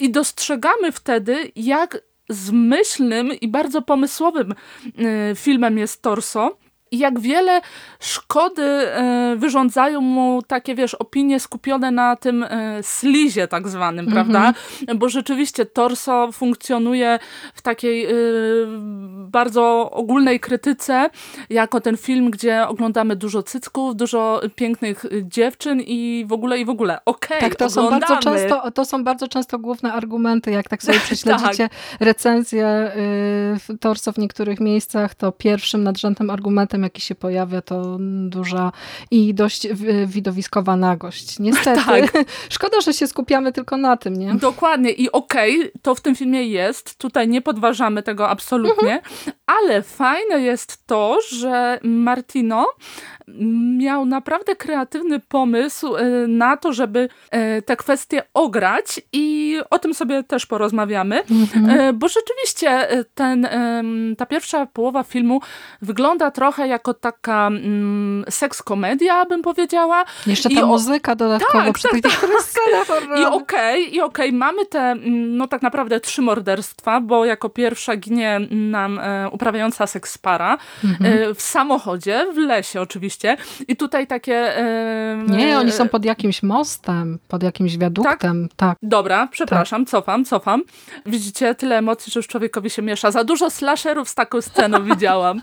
i dostrzegamy dostrzegamy wtedy, jak zmyślnym i bardzo pomysłowym y, filmem jest Torso i jak wiele szkody e, wyrządzają mu takie, wiesz, opinie skupione na tym e, slizie tak zwanym, mm -hmm. prawda? Bo rzeczywiście Torso funkcjonuje w takiej e, bardzo ogólnej krytyce, jako ten film, gdzie oglądamy dużo cycków, dużo pięknych dziewczyn i w ogóle, i w ogóle. Okej, okay, tak, to oglądamy. są, bardzo często, to są bardzo często główne argumenty, jak tak sobie prześledzicie tak. recenzję y, Torso w niektórych miejscach, to pierwszym nadrzędnym argumentem jaki się pojawia, to duża i dość widowiskowa nagość. Niestety. Tak. Szkoda, że się skupiamy tylko na tym, nie? Dokładnie. I okej, okay, to w tym filmie jest. Tutaj nie podważamy tego absolutnie. Mhm. Ale fajne jest to, że Martino miał naprawdę kreatywny pomysł e, na to, żeby e, te kwestie ograć i o tym sobie też porozmawiamy, mhm. bo rzeczywiście ten, ta pierwsza połowa filmu wygląda trochę jako taka mm, seks komedia, bym powiedziała. Jeszcze ta I muzyka dodatkowo tak, przy tak, tych tak. I okej, okay, i okej, okay, mamy te mm, no tak naprawdę trzy morderstwa, bo jako pierwsza ginie nam e, uprawiająca seks para mhm. e, w samochodzie, w lesie oczywiście. I tutaj takie... E, Nie, oni są pod jakimś mostem, pod jakimś wiaduktem. Tak? tak. Dobra, przepraszam, tak. cofam, cofam. Widzicie, tyle emocji, że już człowiekowi się miesza. Za dużo slasherów z taką sceną widziałam.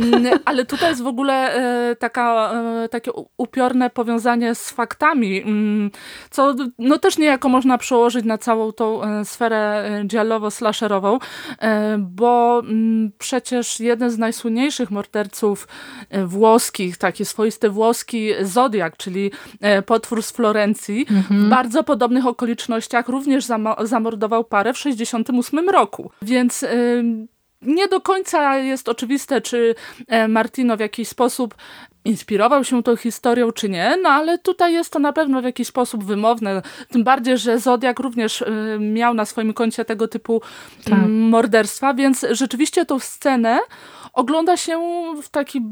Mm, ale tutaj jest w ogóle e, taka, e, takie upiorne powiązanie z faktami, mm, co no też niejako można przełożyć na całą tą e, sferę dialowo-slasherową, bo mm, przecież jeden z najsłynniejszych morderców włoskich, taki swoisty włoski Zodiak, czyli potwór z Florencji, mhm. w bardzo podobnych okolicznościach również zamordował parę w 68 roku. Więc nie do końca jest oczywiste, czy e, Martino w jakiś sposób inspirował się tą historią, czy nie, no ale tutaj jest to na pewno w jakiś sposób wymowne, tym bardziej, że Zodiak również e, miał na swoim koncie tego typu tak. morderstwa, więc rzeczywiście tą scenę ogląda się w taki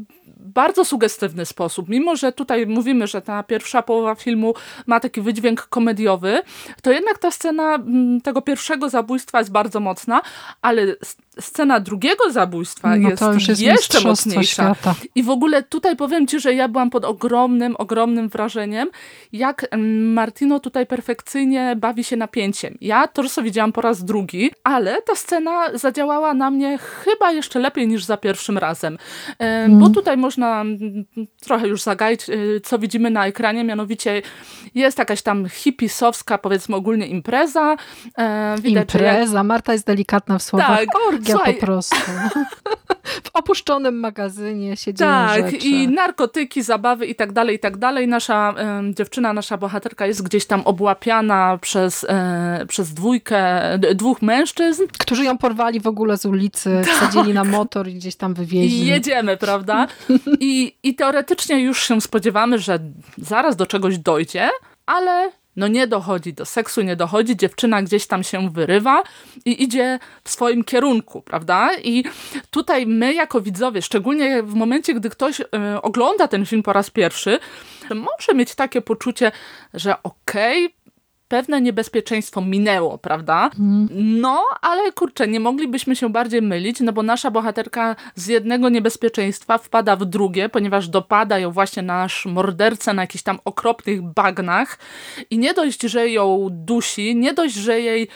bardzo sugestywny sposób. Mimo, że tutaj mówimy, że ta pierwsza połowa filmu ma taki wydźwięk komediowy, to jednak ta scena tego pierwszego zabójstwa jest bardzo mocna, ale scena drugiego zabójstwa no jest, jest jeszcze mocniejsza. Świata. I w ogóle tutaj powiem ci, że ja byłam pod ogromnym, ogromnym wrażeniem, jak Martino tutaj perfekcyjnie bawi się napięciem. Ja Torso widziałam po raz drugi, ale ta scena zadziałała na mnie chyba jeszcze lepiej niż za pierwszym razem. Mm. Bo tutaj można trochę już zagaić, y, co widzimy na ekranie, mianowicie jest jakaś tam hipisowska, powiedzmy ogólnie impreza. E, widać, impreza, jak... Marta jest delikatna w słowach. Tak, orgia Słuchaj. po prostu. w opuszczonym magazynie się Tak, rzeczy. i narkotyki, zabawy i tak dalej, i tak dalej. Nasza dziewczyna, nasza bohaterka jest gdzieś tam obłapiana przez, e, przez dwójkę, dwóch mężczyzn. Którzy ją porwali w ogóle z ulicy, tak. wsadzili na motor i gdzieś tam wywieźli. I jedziemy, prawda? I, I teoretycznie już się spodziewamy, że zaraz do czegoś dojdzie, ale no nie dochodzi do seksu, nie dochodzi, dziewczyna gdzieś tam się wyrywa i idzie w swoim kierunku, prawda? I tutaj my jako widzowie, szczególnie w momencie, gdy ktoś y, ogląda ten film po raz pierwszy, może mieć takie poczucie, że okej, okay, pewne niebezpieczeństwo minęło, prawda? No, ale kurczę, nie moglibyśmy się bardziej mylić, no bo nasza bohaterka z jednego niebezpieczeństwa wpada w drugie, ponieważ dopada ją właśnie nasz morderca na jakichś tam okropnych bagnach i nie dość, że ją dusi, nie dość, że jej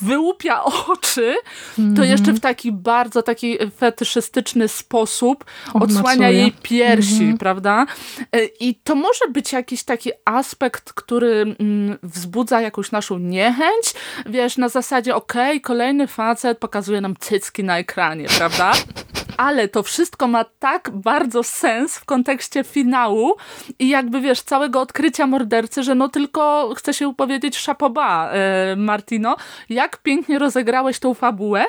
wyłupia oczy, to mhm. jeszcze w taki bardzo taki fetyszystyczny sposób odsłania jej piersi, -hmm. prawda? E, I to może być jakiś taki aspekt, który mm, wzbudza jakąś naszą niechęć, wiesz, na zasadzie okej, okay, kolejny facet pokazuje nam cycki na ekranie, prawda? ale to wszystko ma tak bardzo sens w kontekście finału i jakby wiesz, całego odkrycia mordercy, że no tylko chcę się powiedzieć szapoba, e, Martino, jak pięknie rozegrałeś tą fabułę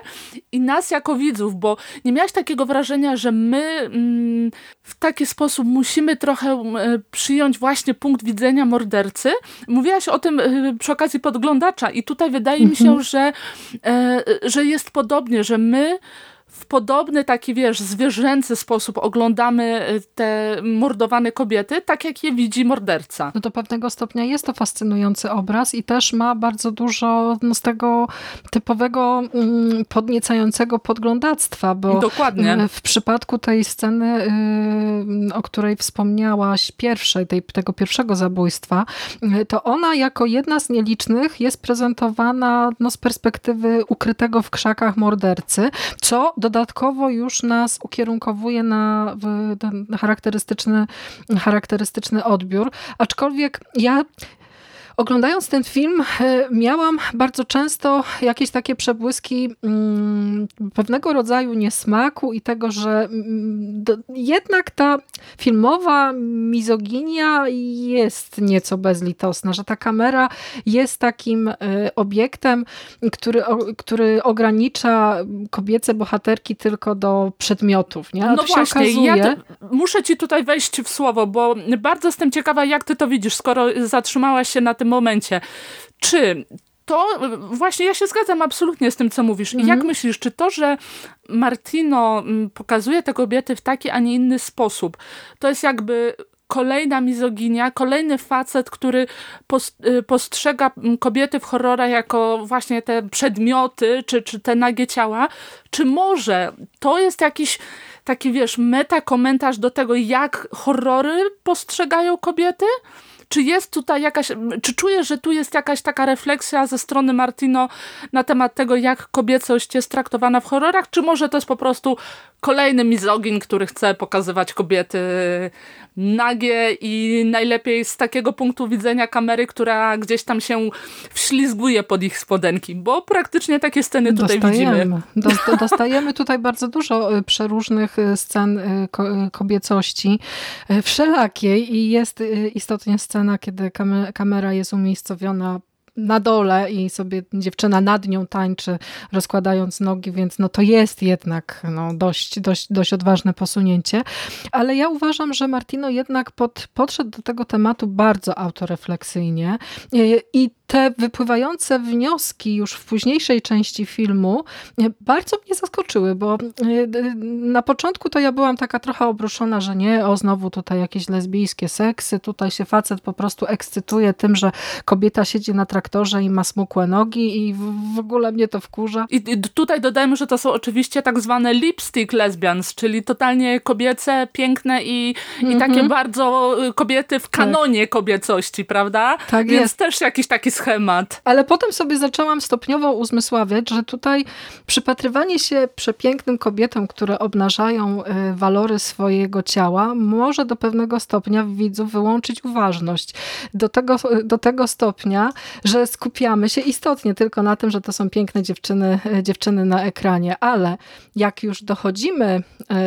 i nas jako widzów, bo nie miałaś takiego wrażenia, że my mm, w taki sposób musimy trochę e, przyjąć właśnie punkt widzenia mordercy. Mówiłaś o tym e, przy okazji podglądacza i tutaj wydaje mi się, mhm. że, e, że jest podobnie, że my w podobny taki, wiesz, zwierzęcy sposób oglądamy y, te mordowane kobiety, tak jak je widzi morderca. No do pewnego stopnia jest to fascynujący obraz i też ma bardzo dużo no, z tego typowego mm, podniecającego podglądactwa, bo Dokładnie. Y, w przypadku tej sceny, y, o której wspomniałaś, pierwszej, tej, tego pierwszego zabójstwa, to ona jako jedna z nielicznych jest prezentowana no, z perspektywy ukrytego w krzakach mordercy, co dodatkowo już nas ukierunkowuje na ten charakterystyczny, charakterystyczny odbiór. Aczkolwiek ja Oglądając ten film e, miałam bardzo często jakieś takie przebłyski mm, pewnego rodzaju niesmaku i tego, że mm, jednak ta filmowa mizoginia jest nieco bezlitosna, że ta kamera jest takim e, obiektem, który, który ogranicza kobiece bohaterki tylko do przedmiotów. Nie? A no właśnie, okazuje... ja muszę ci tutaj wejść w słowo, bo bardzo jestem ciekawa, jak ty to widzisz, skoro zatrzymałaś się na tym momencie. Czy to właśnie ja się zgadzam absolutnie z tym, co mówisz. I jak mhm. myślisz, czy to, że Martino mm, pokazuje te kobiety w taki, a nie inny sposób, to jest jakby kolejna mizoginia, kolejny facet, który y, postrzega mm, kobiety w horrorach jako właśnie te przedmioty, czy, czy te nagie ciała, czy może to jest jakiś taki, wiesz, meta komentarz do tego, jak horrory postrzegają kobiety? Czy jest tutaj jakaś, czy czujesz, że tu jest jakaś taka refleksja ze strony Martino na temat tego, jak kobiecość jest traktowana w horrorach, czy może to jest po prostu kolejny mizogin, który chce pokazywać kobiety nagie i najlepiej z takiego punktu widzenia kamery, która gdzieś tam się wślizguje pod ich spodenki, bo praktycznie takie sceny tutaj dostajemy. widzimy. Dostajemy tutaj bardzo dużo y, przeróżnych y, scen y, kobiecości, wszelakiej i jest istotnie scena, kiedy kamera jest umiejscowiona na dole i sobie dziewczyna nad nią tańczy, rozkładając nogi, więc no to jest jednak no, dość, dość, dość odważne posunięcie. Ale ja uważam, że Martino jednak pod, podszedł do tego tematu bardzo autorefleksyjnie i te wypływające wnioski już w późniejszej części filmu bardzo mnie zaskoczyły, bo na początku to ja byłam taka trochę obruszona, że nie, o znowu tutaj jakieś lesbijskie seksy, tutaj się facet po prostu ekscytuje tym, że kobieta siedzi na traktorze i ma smukłe nogi i w ogóle mnie to wkurza. I tutaj dodajmy, że to są oczywiście tak zwane lipstick lesbians, czyli totalnie kobiece, piękne i, mm -hmm. i takie mhm. bardzo y, kobiety w kanonie tak. kobiecości, prawda? Tak Więc jest. też jakiś taki schemat. Ale potem sobie zaczęłam stopniowo uzmysławiać, że tutaj przypatrywanie się przepięknym kobietom, które obnażają y, walory swojego ciała, może do pewnego stopnia w widzu wyłączyć uważność. Do tego, do tego stopnia, że skupiamy się istotnie tylko na tym, że to są piękne dziewczyny, y, dziewczyny na ekranie, ale jak już dochodzimy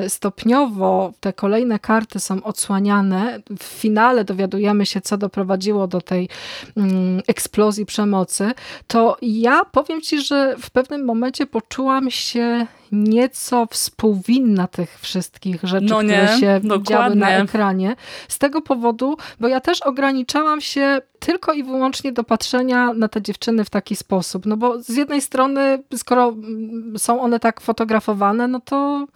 stopniowo, te kolejne karty są odsłaniane, w finale dowiadujemy się, co doprowadziło do tej mm, eksplozji przemocy, to ja powiem ci, że w pewnym momencie poczułam się nieco współwinna tych wszystkich rzeczy, no nie, które się dokładnie. działy na ekranie. Z tego powodu, bo ja też ograniczałam się tylko i wyłącznie do patrzenia na te dziewczyny w taki sposób. No bo z jednej strony, skoro mm, są one tak fotografowane, no to,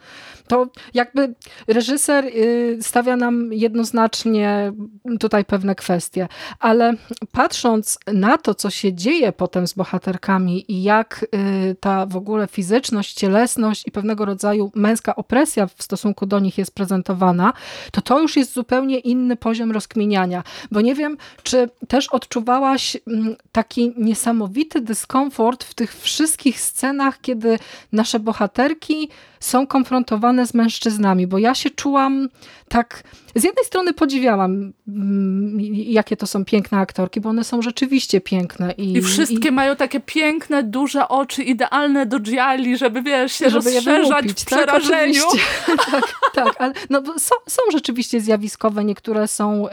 to jakby reżyser y, stawia nam jednoznacznie tutaj pewne kwestie. Ale patrząc na to, co się dzieje potem z bohaterkami i jak y, ta w ogóle fizyczność, cielesność i pewnego rodzaju męska opresja w stosunku do nich jest prezentowana, to to już jest zupełnie inny poziom rozkminiania. Bo nie wiem, czy też odczuwałaś mm, taki niesamowity dyskomfort w tych wszystkich scenach, kiedy nasze bohaterki są konfrontowane z mężczyznami, bo ja się czułam tak, z jednej strony podziwiałam, mm, jakie to są piękne aktorki, bo one są rzeczywiście piękne. I, I wszystkie i... mają takie piękne, duże oczy, idealne do gialli, żeby wiesz, się żeby rozszerzać w tak, przerażeniu. Tak, tak, tak, ale no, są, są rzeczywiście zjawiskowe, niektóre są y,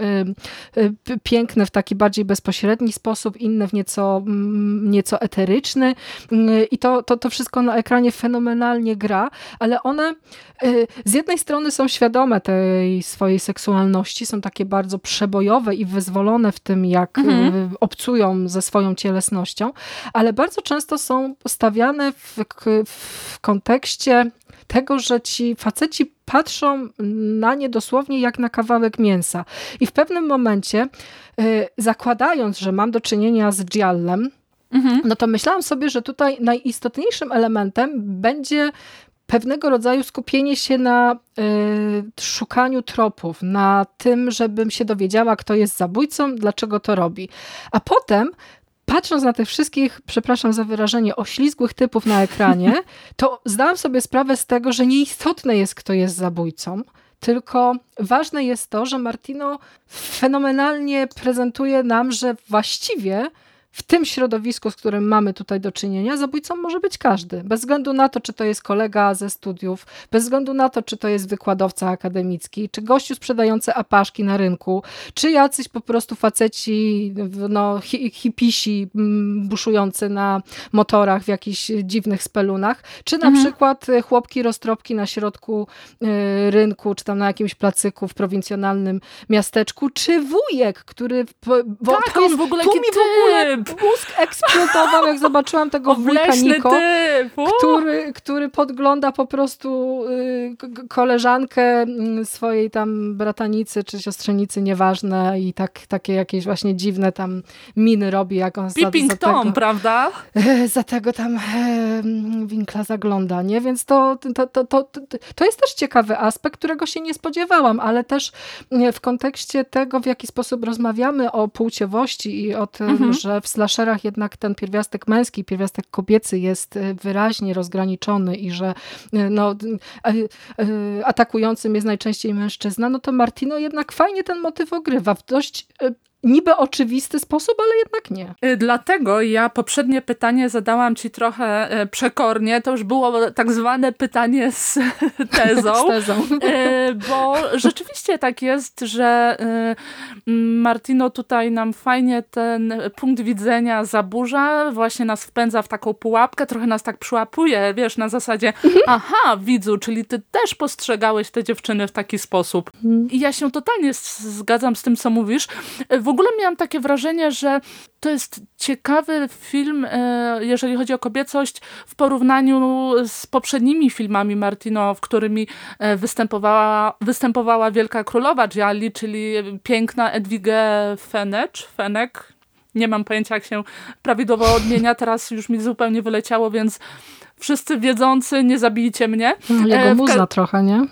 y, piękne w taki bardziej bezpośredni sposób, inne w nieco, mm, nieco eteryczny y, i to, to, to wszystko na ekranie fenomenalnie gra, ale one y, z jednej strony są świadome tej swojej seksualności, są takie bardzo przebojowe i wyzwolone w tym, jak y, mhm. obcują ze swoją cielesnością, ale bardzo często są postawiane w, w kontekście tego, że ci faceci patrzą na nie dosłownie jak na kawałek mięsa. I w pewnym momencie, y, zakładając, że mam do czynienia z giallem, mhm. no to myślałam sobie, że tutaj najistotniejszym elementem będzie pewnego rodzaju skupienie się na y, szukaniu tropów, na tym, żebym się dowiedziała, kto jest zabójcą, dlaczego to robi. A potem patrząc na tych wszystkich, przepraszam za wyrażenie, oślizgłych typów na ekranie, to zdałam sobie sprawę z tego, że nieistotne jest, kto jest zabójcą, tylko ważne jest to, że Martino fenomenalnie prezentuje nam, że właściwie w tym środowisku, z którym mamy tutaj do czynienia, zabójcą może być każdy. Bez względu na to, czy to jest kolega ze studiów, bez względu na to, czy to jest wykładowca akademicki, czy gościu sprzedający apaszki na rynku, czy jacyś po prostu faceci, no, hipisi mm, buszujący na motorach w jakichś dziwnych spelunach, czy na mhm. przykład chłopki roztropki na środku y, rynku, czy tam na jakimś placyku w prowincjonalnym miasteczku, czy wujek, który... Bo tak, jest, w ogóle tu mi w ogóle mózg eksplodował, jak zobaczyłam tego wujka Niko, który, który podgląda po prostu y, koleżankę mm, swojej tam bratanicy czy siostrzenicy, nieważne i tak, takie jakieś właśnie dziwne tam miny robi, jak on Peeping za, za Tom, tego, prawda? Za tego tam winkla zagląda, nie? Więc to, to, to, to, to jest też ciekawy aspekt, którego się nie spodziewałam, ale też w kontekście tego, w jaki sposób rozmawiamy o płciowości i o tym, mhm. że w slasherach jednak ten pierwiastek męski, pierwiastek kobiecy jest e, wyraźnie rozgraniczony i że e, no, e, atakującym jest najczęściej mężczyzna, no to Martino jednak fajnie ten motyw ogrywa w dość niby oczywisty sposób, ale jednak nie. Y, dlatego ja poprzednie pytanie zadałam ci trochę y, przekornie. To już było tak zwane pytanie z tezą. z tezą. Y, bo rzeczywiście tak jest, że Martino tutaj nam fajnie ten punkt widzenia zaburza, właśnie nas wpędza w taką pułapkę, trochę nas tak przyłapuje, wiesz, na zasadzie mhm. aha, widzu, czyli ty też postrzegałeś te dziewczyny w taki sposób. Mhm. I ja się totalnie zgadzam z tym, co mówisz. W ogóle miałam takie wrażenie, że to jest ciekawy film, e, jeżeli chodzi o kobiecość, w porównaniu z poprzednimi filmami Martino, w którymi e, występowała, występowała Wielka Królowa Gialli, czyli piękna Edwige Fenech, Fenek, nie mam pojęcia jak się prawidłowo odmienia, teraz już mi zupełnie wyleciało, więc wszyscy wiedzący, nie zabijcie mnie. Jego e, muza trochę, nie?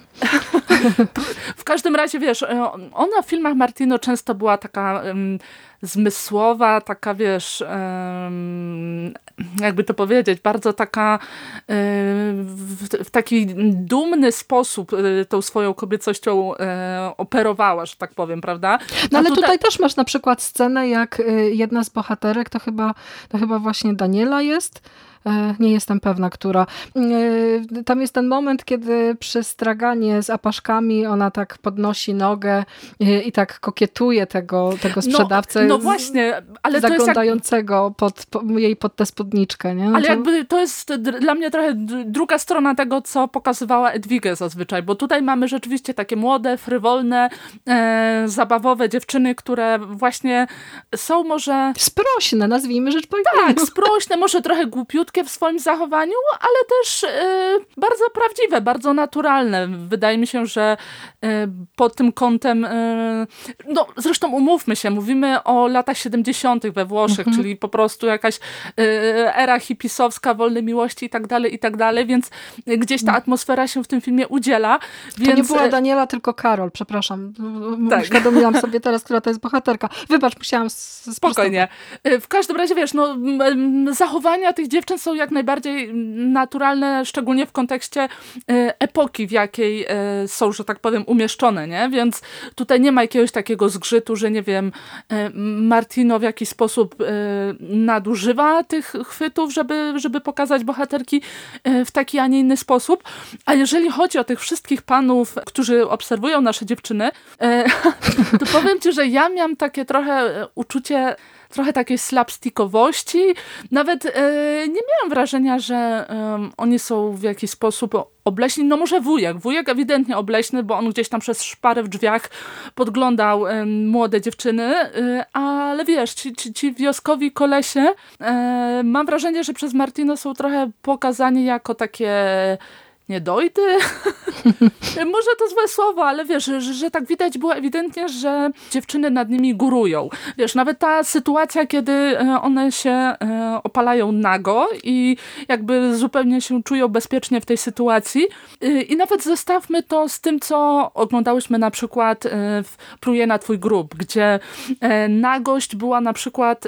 w każdym razie, wiesz, ona w filmach Martino często była taka um, zmysłowa, taka, wiesz, um, jakby to powiedzieć, bardzo taka w, w, taki dumny sposób e, tą swoją kobiecością e, operowała, że tak powiem, prawda? No ale tutaj... tutaj... też masz na przykład scenę, jak jedna z bohaterek, to chyba, to chyba właśnie Daniela jest, E, nie jestem pewna, która. E, tam jest ten moment, kiedy przy straganie z apaszkami ona tak podnosi nogę e, i tak kokietuje tego, tego no, sprzedawcę. No, no właśnie, ale zaglądającego jak... pod, po, jej pod tę spódniczkę. Nie? No ale to... jakby to jest dla mnie trochę druga strona tego, co pokazywała Edwigę zazwyczaj, bo tutaj mamy rzeczywiście takie młode, frywolne, e, zabawowe dziewczyny, które właśnie są może... Sprośne, nazwijmy rzecz po Tak, sprośne, może trochę głupiutkie, w swoim zachowaniu, ale też y, bardzo prawdziwe, bardzo naturalne. Wydaje mi się, że y, pod tym kątem, y, no zresztą umówmy się, mówimy o latach 70. we Włoszech, mhm. czyli po prostu jakaś era hipisowska, wolnej miłości i tak dalej, i tak dalej, więc gdzieś ta atmosfera się w tym filmie udziela. Więc... To nie była Daniela, tylko Karol, przepraszam. Tak. Uświadomiłam sobie teraz, która to jest bohaterka. Wybacz, musiałam Spokojnie. W każdym razie, wiesz, no, zachowania tych dziewczyn są jak najbardziej naturalne, szczególnie w kontekście e, epoki, w jakiej e, są, że tak powiem, umieszczone, nie? Więc tutaj nie ma jakiegoś takiego zgrzytu, że nie wiem, e, Martino w jakiś sposób nadużywa tych chwytów, żeby, żeby pokazać bohaterki w taki, a nie inny sposób. A jeżeli chodzi o tych wszystkich panów, którzy obserwują nasze dziewczyny, to powiem ci, że ja miałam takie trochę uczucie trochę takiej slapstickowości. Nawet e, nie miałam wrażenia, że oni są w jakiś sposób obleśni. No może wujek. Wujek ewidentnie obleśny, bo on gdzieś tam przez szparę w drzwiach podglądał młode dziewczyny, e, ale wiesz, ci, ci, ci wioskowi kolesie, e, mam wrażenie, że przez Martino są trochę pokazani jako takie nie dojdy. Może to złe słowo, ale wiesz, że, że, tak widać było ewidentnie, że dziewczyny nad nimi górują. Wiesz, nawet ta sytuacja, kiedy e, one się e, opalają nago i jakby zupełnie się czują bezpiecznie w tej sytuacji. I nawet zestawmy to z tym, co oglądałyśmy na przykład e, w Pluje na twój grób, gdzie nagość była na przykład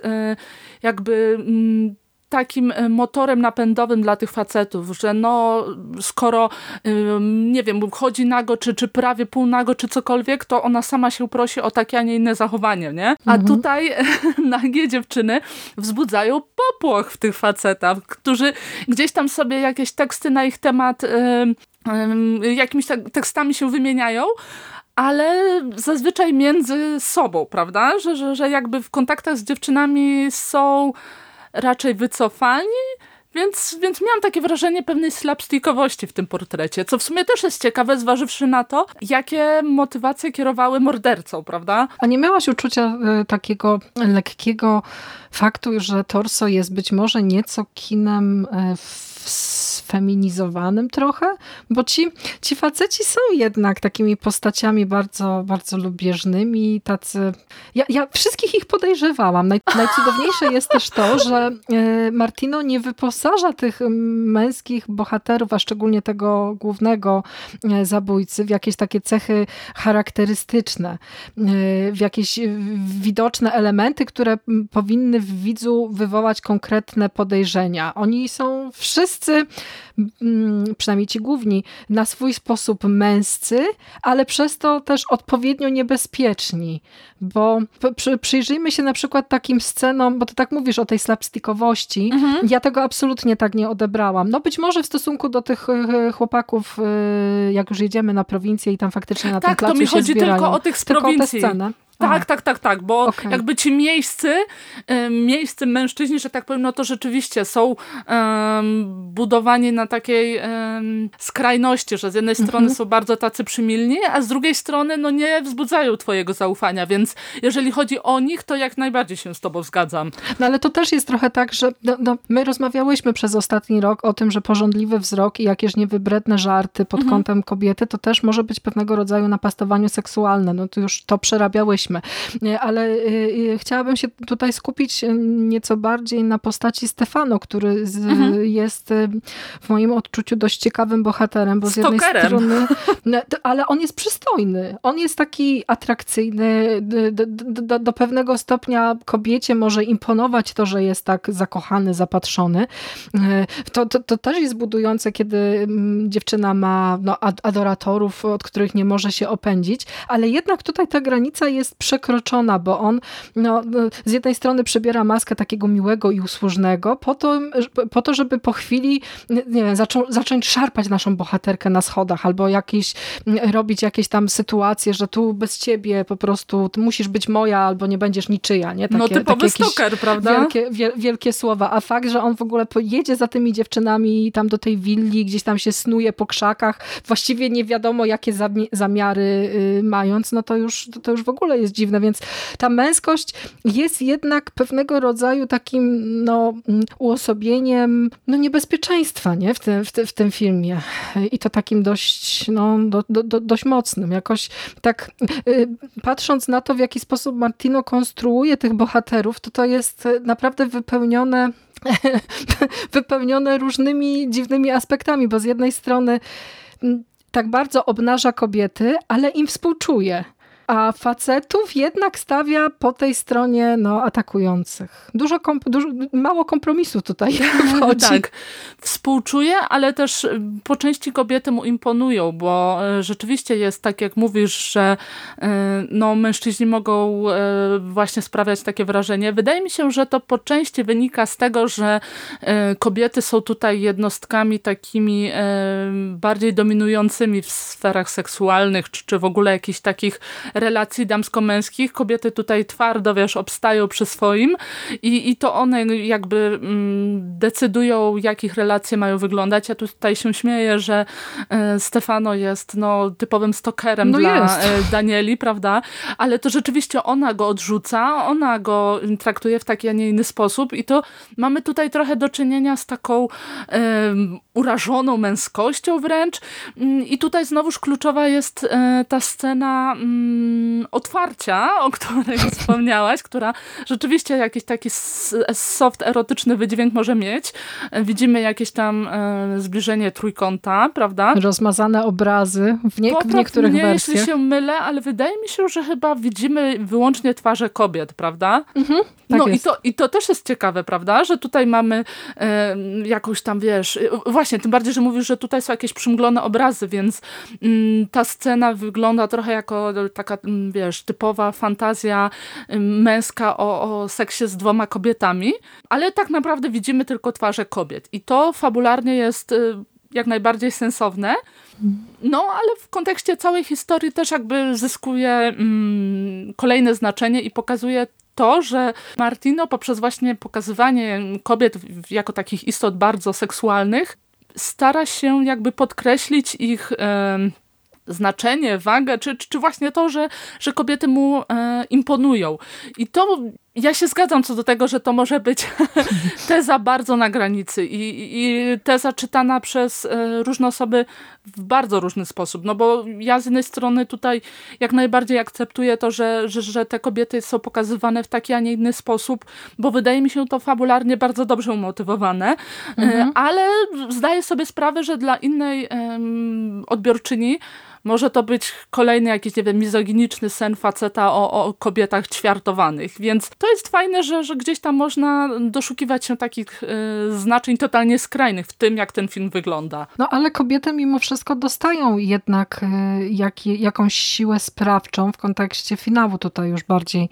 jakby mm, takim e, motorem napędowym dla tych facetów, że no skoro nie wiem, chodzi nago, czy, czy prawie pół nago, czy cokolwiek, to ona sama się prosi o takie, a nie inne zachowanie, nie? A mhm. tutaj nagie dziewczyny wzbudzają popłoch w tych facetach, którzy gdzieś tam sobie jakieś teksty na ich temat jakimiś tekstami się wymieniają, ale zazwyczaj między sobą, prawda? Że, że, że jakby w kontaktach z dziewczynami są raczej wycofani, więc, więc miałam takie wrażenie pewnej slapstickowości w tym portrecie, co w sumie też jest ciekawe, zważywszy na to, jakie motywacje kierowały mordercą, prawda? A nie miałaś uczucia y, takiego lekkiego faktu, że Torso jest być może nieco kinem y, sfeminizowanym trochę, bo ci, ci faceci są jednak takimi postaciami bardzo, bardzo lubieżnymi, tacy... Ja, ja wszystkich ich podejrzewałam. Naj, najcudowniejsze jest też to, że e, Martino nie wyposaża tych męskich bohaterów, a szczególnie tego głównego e, zabójcy, w jakieś takie cechy charakterystyczne, e, w jakieś widoczne elementy, które powinny w widzu wywołać konkretne podejrzenia. Oni są wszyscy Mm, przynajmniej ci główni, na swój sposób męscy, ale przez to też odpowiednio niebezpieczni. Bo przy, przyjrzyjmy się na przykład takim scenom, bo ty tak mówisz o tej slapstickowości, mhm. ja tego absolutnie tak nie odebrałam. No być może w stosunku do tych e, chłopaków, e, jak już jedziemy na prowincję i tam faktycznie na tak, tym placu to mi chodzi zbierają, tylko o tych z prowincji. Tylko o tę scenę. Tak, tak, tak, tak, bo okay. jakby ci miejscy, miejscy mężczyźni, że tak powiem, no to rzeczywiście są um, budowani na takiej um, skrajności, że z jednej strony mhm. są bardzo tacy przymilni, a z drugiej strony no nie wzbudzają twojego zaufania, więc jeżeli chodzi o nich, to jak najbardziej się z tobą zgadzam. No ale to też jest trochę tak, że no, no, my rozmawiałyśmy przez ostatni rok o tym, że porządliwy wzrok i jakieś niewybredne żarty pod mhm. kątem kobiety, to też może być pewnego rodzaju napastowanie seksualne. No to już to przerabiałyśmy. Ale y, y, chciałabym się tutaj skupić nieco bardziej na postaci Stefano, który z, mhm. jest w moim odczuciu dość ciekawym bohaterem, bo z jednej strony, ale on jest przystojny. On jest taki atrakcyjny. Do, do, do, pewnego stopnia kobiecie może imponować to, że jest tak zakochany, zapatrzony. To, to, to też jest budujące, kiedy dziewczyna ma no, adoratorów, od których nie może się opędzić, ale jednak tutaj ta granica jest przekroczona, bo on no, no z jednej strony przybiera maskę takiego miłego i usłużnego, po to, po to żeby po chwili nie wiem, zaczą, zacząć szarpać naszą bohaterkę na schodach, albo jakieś, robić jakieś tam sytuacje, że tu bez ciebie po prostu musisz być moja, albo nie będziesz niczyja. Nie? No, takie, no typowy stoker, prawda? Wielkie, wielkie słowa. A fakt, że on w ogóle pojedzie za tymi dziewczynami tam do tej willi, gdzieś tam się snuje po krzakach, właściwie nie wiadomo jakie zamiary y, mając, no to już, to już w ogóle jest dziwne, więc ta męskość jest jednak pewnego rodzaju takim no, uosobieniem no, niebezpieczeństwa nie? W, tym, w, w tym filmie. I to takim dość, no, do, do, do, dość mocnym. Jakoś tak y, patrząc na to, w jaki sposób Martino konstruuje tych bohaterów, to to jest naprawdę wypełnione wypełnione różnymi dziwnymi aspektami, bo z jednej strony tak bardzo obnaża kobiety, ale im współczuje a facetów jednak stawia po tej stronie no, atakujących. Dużo, komp dużo mało kompromisu tutaj wchodzi. Tak, współczuję, ale też y, po części kobiety mu imponują, bo y, rzeczywiście jest tak, jak mówisz, że y, no, mężczyźni mogą właśnie sprawiać takie wrażenie. Wydaje mi się, że to po części wynika z tego, że kobiety są tutaj jednostkami takimi bardziej dominującymi w sferach seksualnych, czy, czy w ogóle jakichś takich relacji damsko-męskich. Kobiety tutaj twardo, wiesz, obstają przy swoim i, i to one jakby mm, decydują, jakich relacje mają wyglądać. Ja tutaj się śmieję, że e, Stefano jest no, typowym stokerem no dla. E, Danieli, prawda? Ale to rzeczywiście ona go odrzuca, ona go traktuje w taki, a nie inny sposób i to mamy tutaj trochę do czynienia z taką e, urażoną męskością wręcz mm, i tutaj znowuż kluczowa jest e, ta scena mm, Mm, otwarcia, o której wspomniałaś, która rzeczywiście jakiś taki soft, erotyczny wydźwięk może mieć. Widzimy jakieś tam e, zbliżenie trójkąta, prawda? Rozmazane obrazy w, nie, w niektórych mnie, wersjach. jeśli się mylę, ale wydaje mi się, że chyba widzimy wyłącznie twarze kobiet, prawda? Mhm, tak no i to, i to też jest ciekawe, prawda? Że tutaj mamy e, jakąś tam, wiesz, właśnie, tym bardziej, że mówisz, że tutaj są jakieś przymglone obrazy, więc mm, ta scena wygląda trochę jako taka Mm, wiesz, typowa fantazja mm, męska o, o seksie z dwoma kobietami, ale tak naprawdę widzimy tylko twarze kobiet. I to fabularnie jest y, jak najbardziej sensowne. No, ale w kontekście całej historii też jakby zyskuje mm, kolejne znaczenie i pokazuje to, że Martino poprzez właśnie pokazywanie kobiet jako takich istot bardzo seksualnych stara się jakby podkreślić ich znaczenie, wagę, czy, czy właśnie to, że, że kobiety mu e, imponują. I to ja się zgadzam co do tego, że to może być teza bardzo na granicy i, i teza czytana przez e, różne osoby w bardzo różny sposób. No bo ja z jednej strony tutaj jak najbardziej akceptuję to, że, że, że te kobiety są pokazywane w taki, a nie inny sposób, bo wydaje mi się to fabularnie bardzo dobrze umotywowane, e, mhm. ale zdaję sobie sprawę, że dla innej um, odbiorczyni może to być kolejny jakiś, nie wiem, mizoginiczny sen faceta o, o kobietach ćwiartowanych, więc to jest fajne, że, że gdzieś tam można doszukiwać się takich y, znaczeń totalnie skrajnych w tym, jak ten film wygląda. No ale kobiety mimo wszystko dostają jednak y, jak, jakąś siłę sprawczą w kontekście finału tutaj już bardziej,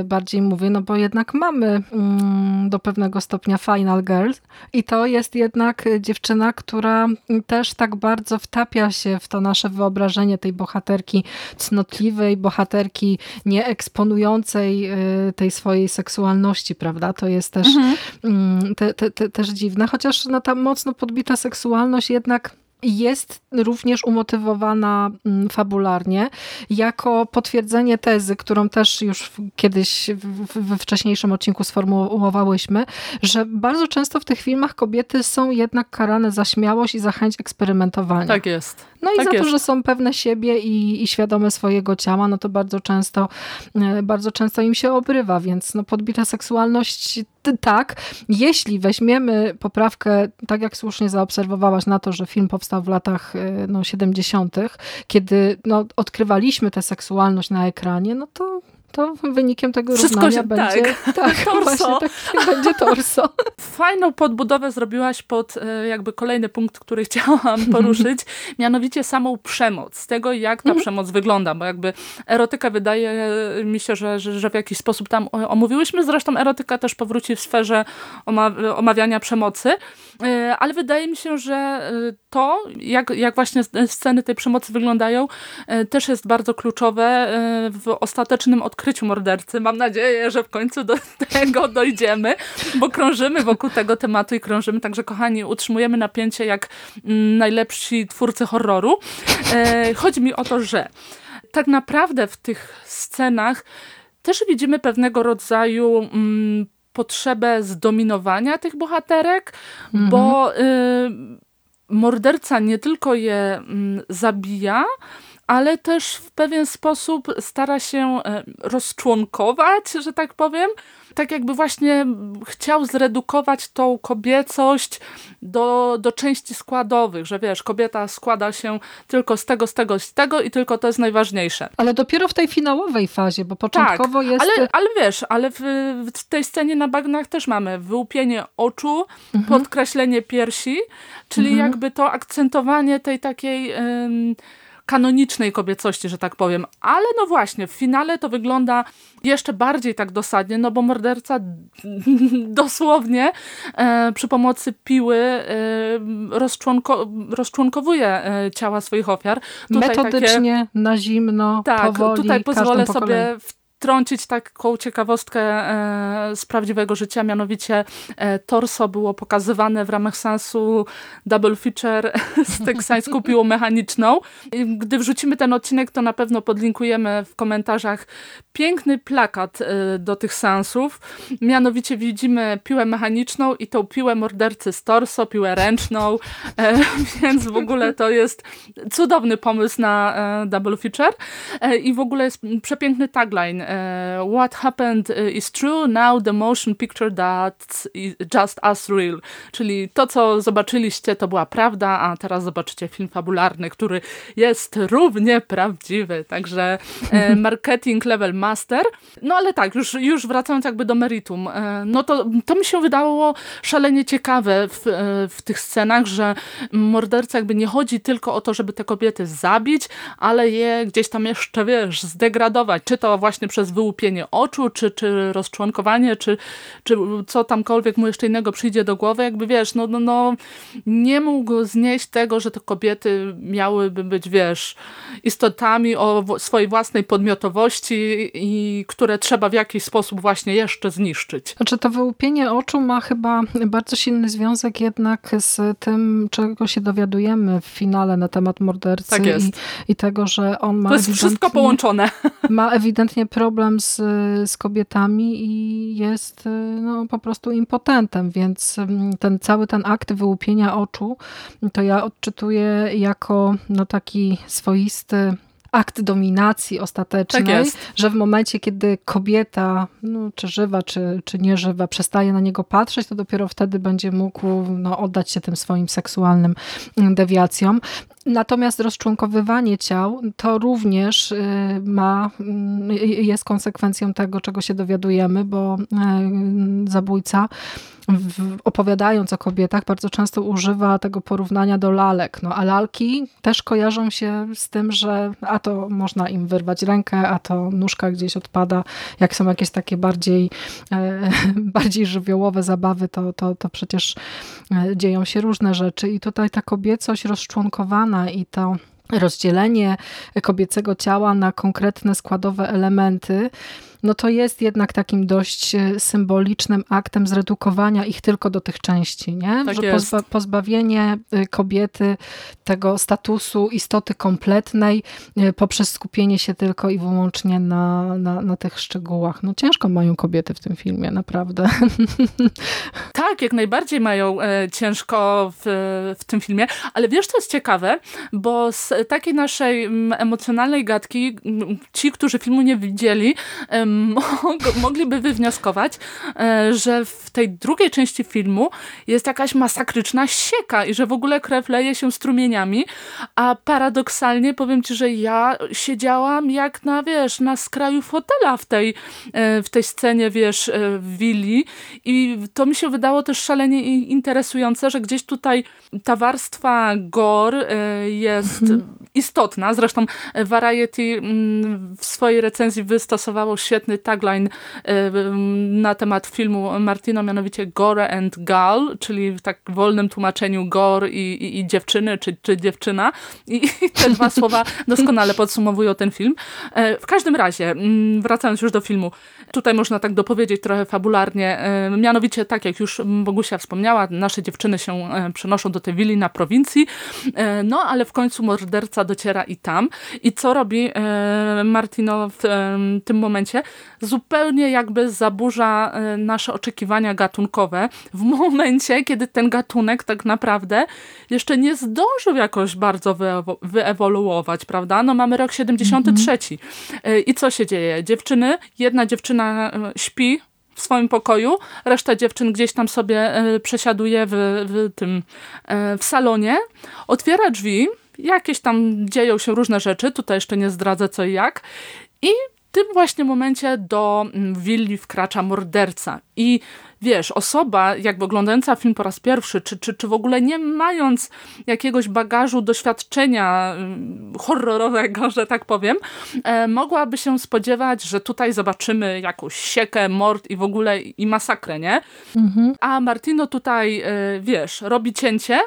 y, bardziej mówię, no bo jednak mamy mm, do pewnego stopnia Final Girl i to jest jednak dziewczyna, która też tak bardzo wtapia się w to nasze wyobrażenie tej bohaterki cnotliwej, bohaterki nieeksponującej y, tej swojej seksualności, prawda? To jest też, mhm. Mm, te, te, te, też dziwne, chociaż no, ta mocno podbita seksualność jednak jest również umotywowana mm, fabularnie jako potwierdzenie tezy, którą też już kiedyś we wcześniejszym odcinku sformułowałyśmy, że bardzo często w tych filmach kobiety są jednak karane za śmiałość i za chęć eksperymentowania. Tak jest. No i tak za jest. to, że są pewne siebie i, i świadome swojego ciała, no to bardzo często, e, bardzo często im się obrywa, więc no podbita seksualność tak, jeśli weźmiemy poprawkę, tak jak słusznie zaobserwowałaś na to, że film powstał w latach e, no, 70., kiedy no, odkrywaliśmy tę seksualność na ekranie, no to to wynikiem tego Wszystko równania się, będzie tak, tak torso. Tak, będzie torso. Fajną podbudowę zrobiłaś pod e, jakby kolejny punkt, który chciałam poruszyć, mianowicie samą przemoc, tego jak ta mhm. przemoc wygląda, bo jakby erotyka wydaje mi się, że, że, że w jakiś sposób tam omówiłyśmy, zresztą erotyka też powróci w sferze omawiania przemocy, e, ale wydaje mi się, że e, to, jak, jak właśnie sceny tej przemocy wyglądają, też jest bardzo kluczowe w ostatecznym odkryciu odkryciu mordercy. Mam nadzieję, że w końcu do tego dojdziemy, bo krążymy wokół tego tematu i krążymy. Także kochani, utrzymujemy napięcie jak mm, najlepsi twórcy horroru. E, chodzi mi o to, że tak naprawdę w tych scenach też widzimy pewnego rodzaju mm, potrzebę zdominowania tych bohaterek, mhm. bo y, morderca nie tylko je mm, zabija, ale też w pewien sposób stara się e, rozczłonkować, że tak powiem. Tak jakby właśnie chciał zredukować tą kobiecość do, do części składowych, że wiesz, kobieta składa się tylko z tego, z tego, z tego i tylko to jest najważniejsze. Ale dopiero w tej finałowej fazie, bo początkowo tak, jest... Ale, ale wiesz, ale w, w tej scenie na bagnach też mamy wyłupienie oczu, mhm. podkreślenie piersi, czyli mhm. jakby to akcentowanie tej takiej kanonicznej kobiecości, że tak powiem. Ale no właśnie, w finale to wygląda jeszcze bardziej tak dosadnie, no bo morderca dosłownie e, przy pomocy piły e, rozczłonko rozczłonkowuje e, ciała swoich ofiar. Tutaj Metodycznie, takie, na zimno, tak, powoli, tutaj pozwolę sobie w wtrącić taką ciekawostkę e, z prawdziwego życia, mianowicie e, torso było pokazywane w ramach sensu double feature z teksańską piłą mechaniczną. Gdy wrzucimy ten odcinek, to na pewno podlinkujemy w komentarzach piękny plakat e, do tych sensów. Mianowicie widzimy piłę mechaniczną i tą piłę mordercy z torso, piłę ręczną, więc w ogóle to jest cudowny pomysł na double feature i w ogóle jest przepiękny tagline uh, what happened uh, is true, now the motion picture that's just as real. Czyli to, co zobaczyliście, to była prawda, a teraz zobaczycie film fabularny, który jest równie prawdziwy. Także e, marketing level master. No ale tak, już, już wracając jakby do meritum, e, no to, to mi się wydało szalenie ciekawe w, e, w tych scenach, że morderca jakby nie chodzi tylko o to, żeby te kobiety zabić, ale je gdzieś tam jeszcze, wiesz, zdegradować. Czy to właśnie przez wyłupienie oczu, czy, czy rozczłonkowanie, czy, czy co tamkolwiek mu jeszcze innego przyjdzie do głowy, jakby wiesz, no, no, no nie mógł znieść tego, że te kobiety miałyby być, wiesz, istotami o swojej własnej podmiotowości i które trzeba w jakiś sposób właśnie jeszcze zniszczyć. Znaczy to wyłupienie oczu ma chyba bardzo silny związek jednak z tym, czego się dowiadujemy w finale na temat mordercy tak i, i, tego, że on ma To jest wszystko połączone. Ma ewidentnie problem problem z, z kobietami i jest no, po prostu impotentem, więc mm, ten cały ten akt wyłupienia oczu to ja odczytuję jako no, taki swoisty akt dominacji ostatecznej, tak że w momencie, kiedy kobieta, no, czy żywa, czy, czy nieżywa, przestaje na niego patrzeć, to dopiero wtedy będzie mógł no, oddać się tym swoim seksualnym dewiacjom. Natomiast rozczłonkowywanie ciał to również y, ma, y, jest konsekwencją tego, czego się dowiadujemy, bo y, zabójca w, opowiadając o kobietach, bardzo często używa tego porównania do lalek. No, a lalki też kojarzą się z tym, że a to można im wyrwać rękę, a to nóżka gdzieś odpada. Jak są jakieś takie bardziej, e, bardziej żywiołowe zabawy, to, to, to przecież e, dzieją się różne rzeczy. I tutaj ta kobiecość rozczłonkowana i to rozdzielenie kobiecego ciała na konkretne składowe elementy, no to jest jednak takim dość e, symbolicznym aktem zredukowania ich tylko do tych części, nie? Tak że pozba pozbawienie e, kobiety tego statusu istoty kompletnej e, poprzez skupienie się tylko i wyłącznie na, na, na tych szczegółach. No ciężko mają kobiety w tym filmie, naprawdę. Tak, jak najbardziej mają e, ciężko w, w tym filmie, ale wiesz, co jest ciekawe, bo z takiej naszej m, emocjonalnej gadki m, ci, którzy filmu nie widzieli, e, mogliby wywnioskować, e, że w tej drugiej części filmu jest jakaś masakryczna sieka i że w ogóle krew leje się strumieniami, a paradoksalnie powiem ci, że ja siedziałam jak na, wiesz, na skraju fotela w tej, e, w tej scenie, wiesz, e, w willi i to mi się wydało też szalenie interesujące, że gdzieś tutaj ta warstwa gore jest mhm. Istotna. Zresztą Variety mm, w swojej recenzji wystosowało świetny tagline na temat filmu Martino, mianowicie Gore and Gal, czyli w tak wolnym tłumaczeniu gore i, i, i dziewczyny, czy, czy dziewczyna. I, I te dwa słowa doskonale podsumowują ten film. E, w każdym razie, wracając już do filmu, tutaj można tak dopowiedzieć trochę fabularnie, e, mianowicie tak jak już Bogusia wspomniała, nasze dziewczyny się e, przenoszą do tej willi na prowincji, no ale w końcu morderca dociera i tam. I co robi Martino w tym momencie? zupełnie jakby zaburza e, nasze oczekiwania gatunkowe w momencie, kiedy ten gatunek tak naprawdę jeszcze nie zdążył jakoś bardzo wyewoluować, prawda? No mamy rok 73. Mhm. E, I co się dzieje? Dziewczyny, jedna dziewczyna e, śpi w swoim pokoju, reszta dziewczyn gdzieś tam sobie przesiaduje w, w tym w salonie, otwiera drzwi, jakieś tam dzieją się różne rzeczy, tutaj jeszcze nie zdradzę co i jak i tym właśnie momencie do mm, willi wkracza morderca i wiesz, osoba jakby oglądająca film po raz pierwszy, czy, czy, czy w ogóle nie mając jakiegoś bagażu doświadczenia mm, horrorowego, że tak powiem, e, mogłaby się spodziewać, że tutaj zobaczymy jakąś siekę, mord i w ogóle i masakrę, nie? Mhm. A Martino tutaj, e, wiesz, robi cięcie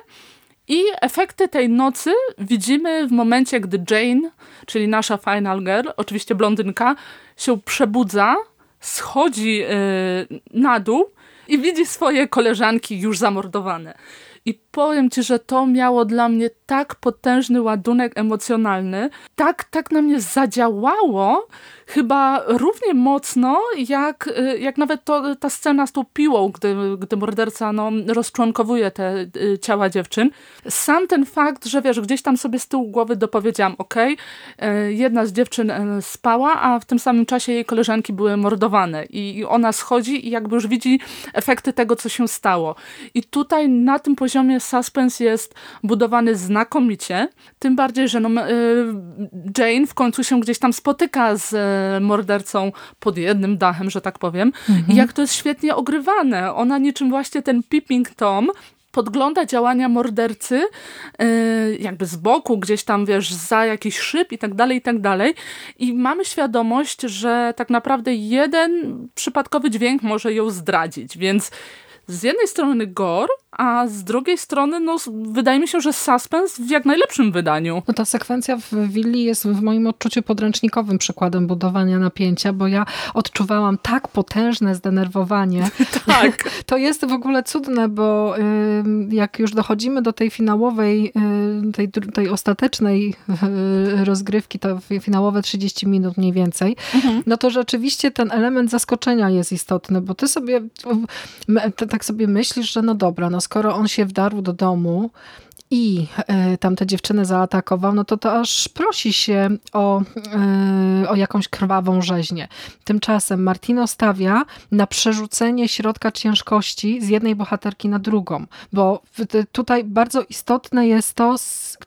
i efekty tej nocy widzimy w momencie, gdy Jane, czyli nasza final girl, oczywiście blondynka, się przebudza, schodzi yy, na dół i widzi swoje koleżanki już zamordowane. I powiem ci, że to miało dla mnie tak potężny ładunek emocjonalny, tak, tak na mnie zadziałało, chyba równie mocno, jak, y, jak nawet to, ta scena z tą piłą, gdy, gdy morderca no, rozczłonkowuje te y, ciała dziewczyn. Sam ten fakt, że wiesz, gdzieś tam sobie z tyłu głowy dopowiedziałam, ok, jedna z dziewczyn y, spała, a w tym samym czasie jej koleżanki były mordowane i ona schodzi i jakby już widzi efekty tego, co się stało. I tutaj na tym poziomie suspens jest budowany znakomicie, tym bardziej, że no, Jane w końcu się gdzieś tam spotyka z mordercą pod jednym dachem, że tak powiem. Mhm. I jak to jest świetnie ogrywane. Ona niczym właśnie ten Peeping Tom podgląda działania mordercy yy, jakby z boku, gdzieś tam, wiesz, za jakiś szyb i tak dalej, i tak dalej. I mamy świadomość, że tak naprawdę jeden przypadkowy dźwięk może ją zdradzić, więc z jednej strony gore, a z drugiej strony no, wydaje mi się, że suspens w jak najlepszym wydaniu. No ta sekwencja w Willi jest w moim odczuciu podręcznikowym przykładem budowania napięcia, bo ja odczuwałam tak potężne zdenerwowanie. tak. To jest w ogóle cudne, bo jak już dochodzimy do tej finałowej, tej, tej ostatecznej rozgrywki, to finałowe 30 minut mniej więcej, mhm. no to rzeczywiście ten element zaskoczenia jest istotny, bo ty sobie tak sobie myślisz, że no dobra, no skoro on się wdarł do domu i y, tamte dziewczyny zaatakował, no to to aż prosi się o, y, o jakąś krwawą rzeźnię. Tymczasem Martino stawia na przerzucenie środka ciężkości z jednej bohaterki na drugą, bo tutaj bardzo istotne jest to,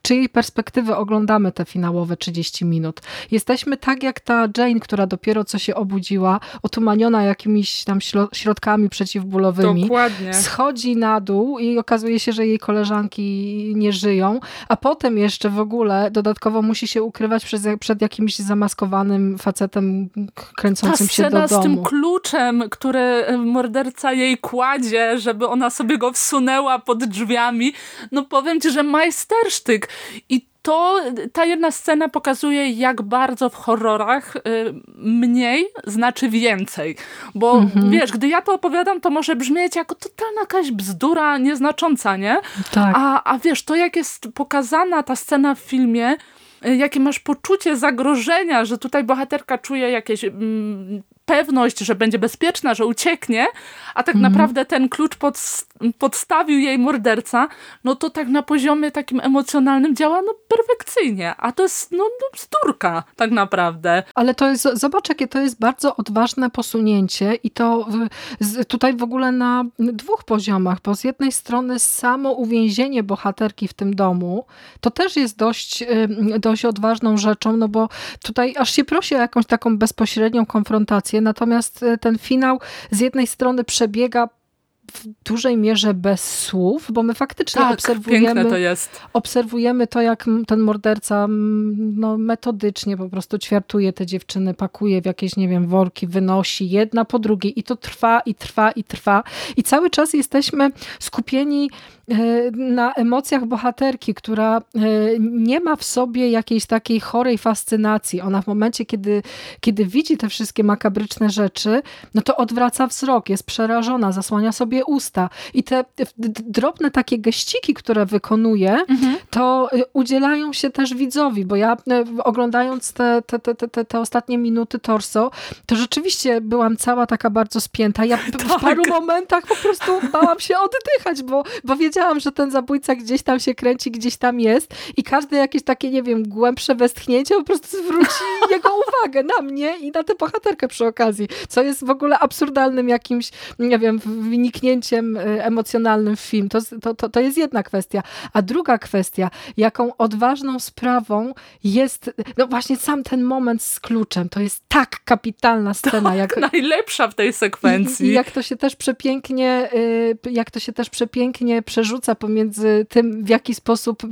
czyjej perspektywy oglądamy te finałowe 30 minut. Jesteśmy tak jak ta Jane, która dopiero co się obudziła, otumaniona jakimiś tam środkami przeciwbólowymi. Dokładnie. Schodzi na dół i okazuje się, że jej koleżanki nie żyją, a potem jeszcze w ogóle dodatkowo musi się ukrywać przed, przed jakimś zamaskowanym facetem kręcącym Ta się do domu. z tym kluczem, który morderca jej kładzie, żeby ona sobie go wsunęła pod drzwiami, no powiem ci, że majstersztyk. I to ta jedna scena pokazuje, jak bardzo w horrorach y, mniej znaczy więcej. Bo mhm. wiesz, gdy ja to opowiadam, to może brzmieć jako totalna jakaś bzdura nieznacząca, nie? Tak. A, a wiesz, to jak jest pokazana ta scena w filmie, y, jakie masz poczucie zagrożenia, że tutaj bohaterka czuje jakieś mm, pewność, że będzie bezpieczna, że ucieknie, a tak mhm. naprawdę ten klucz pod, podstawił jej morderca, no to tak na poziomie takim emocjonalnym działa no perfekcyjnie, a to jest no, no bzdurka tak naprawdę. Ale to jest, zobacz jakie to jest bardzo odważne posunięcie i to tutaj w ogóle na dwóch poziomach, bo z jednej strony samo uwięzienie bohaterki w tym domu, to też jest dość, dość odważną rzeczą, no bo tutaj aż się prosi o jakąś taką bezpośrednią konfrontację, natomiast e, ten finał z jednej strony przebiega w dużej mierze bez słów, bo my faktycznie tak, obserwujemy, to jest. obserwujemy to, jak ten morderca no, metodycznie po prostu ćwiartuje te dziewczyny, pakuje w jakieś, nie wiem, worki, wynosi jedna po drugiej i to trwa i trwa i trwa i cały czas jesteśmy skupieni E, na emocjach bohaterki, która e, nie ma w sobie jakiejś takiej chorej fascynacji. Ona w momencie, kiedy, kiedy widzi te wszystkie makabryczne rzeczy, no to odwraca wzrok, jest przerażona, zasłania sobie usta. I te drobne takie geściki, które wykonuje, mhm. to e, udzielają się też widzowi, bo ja oglądając te, te, te, te, te ostatnie minuty torso, to rzeczywiście byłam cała taka bardzo spięta. Ja w tak. paru momentach po prostu bałam się oddychać, bo, bo wiedziałam, wiedziałam, że ten zabójca gdzieś tam się kręci, gdzieś tam jest i każde jakieś takie, nie wiem, głębsze westchnięcie po prostu zwróci jego uwagę na mnie i na tę bohaterkę przy okazji, co jest w ogóle absurdalnym jakimś, nie wiem, wyniknięciem y, emocjonalnym w film. To, to, to, to jest jedna kwestia. A druga kwestia, jaką odważną sprawą jest, no właśnie sam ten moment z kluczem, to jest tak kapitalna scena. Tak, jak, najlepsza w tej sekwencji. I, I, jak to się też przepięknie, y, jak to się też przepięknie przerzuca pomiędzy tym, w jaki sposób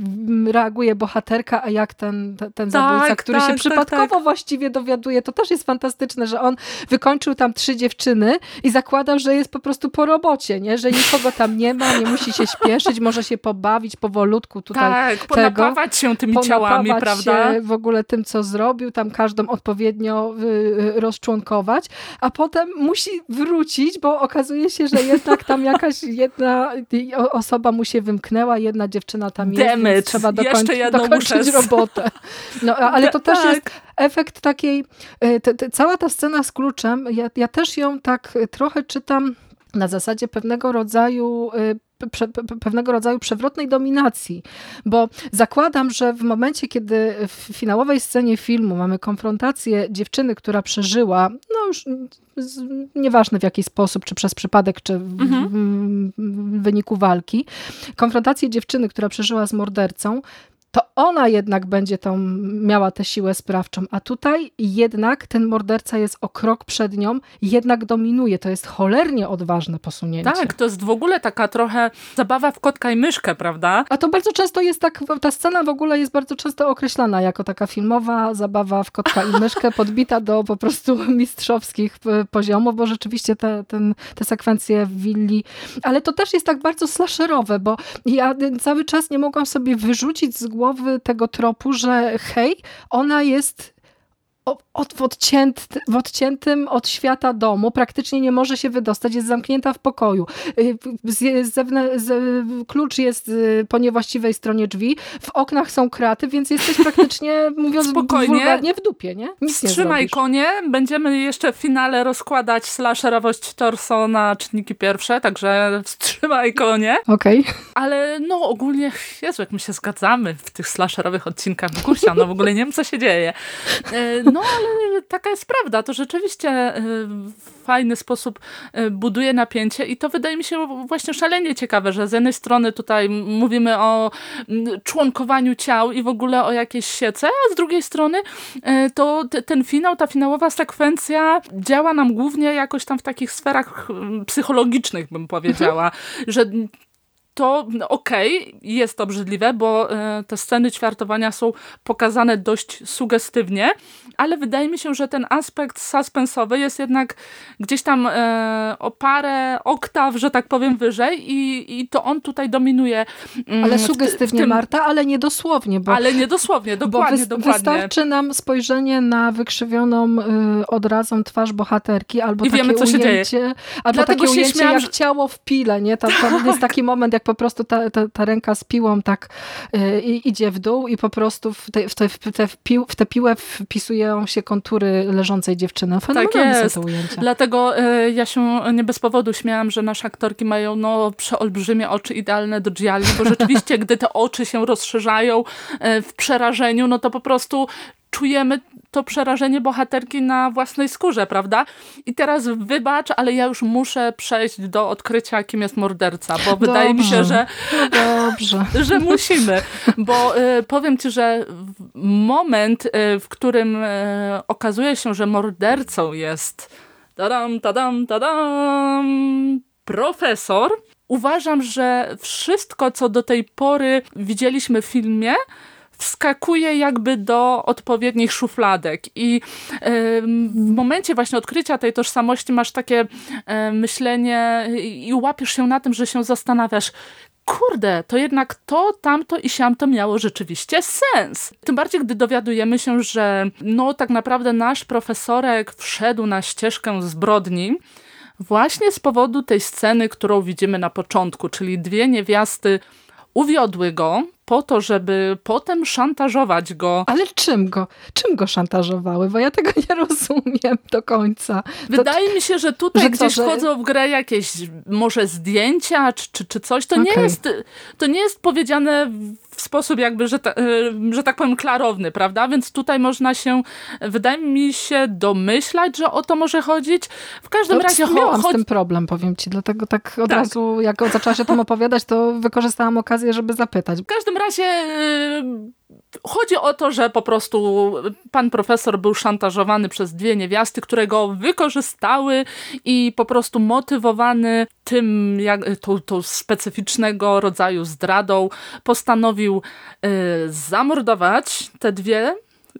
reaguje bohaterka, a jak ten, ten tak, zabójca, który tak, się tak, przypadkowo tak. właściwie dowiaduje. To też jest fantastyczne, że on wykończył tam trzy dziewczyny i zakładał, że jest po prostu po robocie, nie? że nikogo tam nie ma, nie musi się śpieszyć, może się pobawić powolutku tutaj tak, ponapawać się tymi ciałami, prawda? Się w ogóle tym, co zrobił, tam każdą odpowiednio y, y, rozczłonkować, a potem musi wrócić, bo okazuje się, że jednak tam jakaś jedna osoba mu się wymknęła, jedna dziewczyna tam jest, więc trzeba dokończyć, dokończyć robotę. No, ale to też tak. jest efekt takiej, e, te, te, cała ta scena z kluczem, ja, ja też ją tak trochę czytam na zasadzie pewnego rodzaju Prze, pewnego rodzaju przewrotnej dominacji, bo zakładam, że w momencie, kiedy w finałowej scenie filmu mamy konfrontację dziewczyny, która przeżyła, no już nieważne w jaki sposób, czy przez przypadek, czy w, mhm. w wyniku walki, konfrontację dziewczyny, która przeżyła z mordercą, to ona jednak będzie tą, miała tę siłę sprawczą, a tutaj jednak ten morderca jest o krok przed nią, jednak dominuje. To jest cholernie odważne posunięcie. Tak, to jest w ogóle taka trochę zabawa w kotka i myszkę, prawda? A to bardzo często jest tak, ta scena w ogóle jest bardzo często określana jako taka filmowa zabawa w kotka i myszkę, podbita do po prostu mistrzowskich e, poziomów, bo rzeczywiście te, ten, te sekwencje w willi, ale to też jest tak bardzo slasherowe, bo ja cały czas nie mogłam sobie wyrzucić z głowy głowy tego tropu, że hej, ona jest od, w, w odciętym od świata domu, praktycznie nie może się wydostać, jest zamknięta w pokoju. Y, z, z, z, klucz jest y, po niewłaściwej stronie drzwi, w oknach są kraty, więc jesteś praktycznie, mówiąc Spokojnie. wulgarnie, w dupie, nie? Nic Wstrzymaj nie konie, będziemy jeszcze w finale rozkładać slasherowość torso na czynniki pierwsze, także wstrzymaj konie. Okej. Okay. Ale no ogólnie, Jezu, jak my się zgadzamy w tych slasherowych odcinkach Kursia, no w ogóle nie wiem, co się dzieje. E, no ale taka jest prawda, to rzeczywiście e, w fajny sposób e, buduje napięcie i to wydaje mi się właśnie szalenie ciekawe, że z jednej strony tutaj mówimy o członkowaniu ciał i w ogóle o jakiejś siece, a z drugiej strony to ten finał, ta finałowa sekwencja działa nam głównie jakoś tam w takich sferach psychologicznych, bym powiedziała, mhm. że to no, okej, okay, jest to obrzydliwe, bo e, te sceny ćwiartowania są pokazane dość sugestywnie, ale wydaje mi się, że ten aspekt suspensowy jest jednak gdzieś tam e, o parę oktaw, że tak powiem, wyżej i, i to on tutaj dominuje. Mm, ale sugestywnie, tym... Marta, ale nie dosłownie. Bo, ale nie dosłownie, dokładnie, bo dokładnie. Wystarczy nam spojrzenie na wykrzywioną y, odrazą twarz bohaterki, albo I takie wiemy, co ujęcie, się dzieje. albo Dlatego takie ujęcie śmiałam, jak ciało w pile, nie? Tam, tam jest taki moment, jak po prostu ta, ta, ta ręka z piłą tak y, idzie w dół i po prostu w, te, w, te, w, te, w, pił, w tę piłę wpisują się kontury leżącej dziewczyny. tak jest. Są te ujęcia. Dlatego y, ja się nie bez powodu śmiałam, że nasze aktorki mają no, przeolbrzymie oczy idealne do Gialli, bo rzeczywiście, gdy te oczy się rozszerzają y, w przerażeniu, no to po prostu czujemy to przerażenie bohaterki na własnej skórze, prawda? I teraz wybacz, ale ja już muszę przejść do odkrycia, kim jest morderca, bo Dobrze. wydaje mi się, że, Dobrze. że musimy. Bo y, powiem ci, że moment, y, w którym y, okazuje się, że mordercą jest tadam, tadam, tadam, profesor, uważam, że wszystko, co do tej pory widzieliśmy w filmie, wskakuje jakby do odpowiednich szufladek i w momencie właśnie odkrycia tej tożsamości masz takie myślenie i łapiesz się na tym, że się zastanawiasz, kurde, to jednak to, tamto i siamto miało rzeczywiście sens. Tym bardziej, gdy dowiadujemy się, że no tak naprawdę nasz profesorek wszedł na ścieżkę zbrodni, właśnie z powodu tej sceny, którą widzimy na początku, czyli dwie niewiasty uwiodły go, po to, żeby potem szantażować go. Ale czym go? Czym go szantażowały? Bo ja tego nie rozumiem do końca. Wydaje to, mi się, że tutaj że gdzieś to, że... wchodzą w grę jakieś może zdjęcia czy, czy, czy coś. To, okay. nie jest, to nie jest powiedziane w sposób jakby, że, ta, y, że tak powiem, klarowny, prawda? Więc tutaj można się, wydaje mi się, domyślać, że o to może chodzić. W każdym to razie... Miałam chodzi... z tym problem, powiem ci, dlatego tak od tak. razu, jak zaczęła się tam opowiadać, to wykorzystałam okazję, żeby zapytać. W każdym razie yy, chodzi o to, że po prostu pan profesor był szantażowany przez dwie niewiasty, które go wykorzystały i po prostu motywowany tym, jak, tą, tą specyficznego rodzaju zdradą, postanowił yy, zamordować te dwie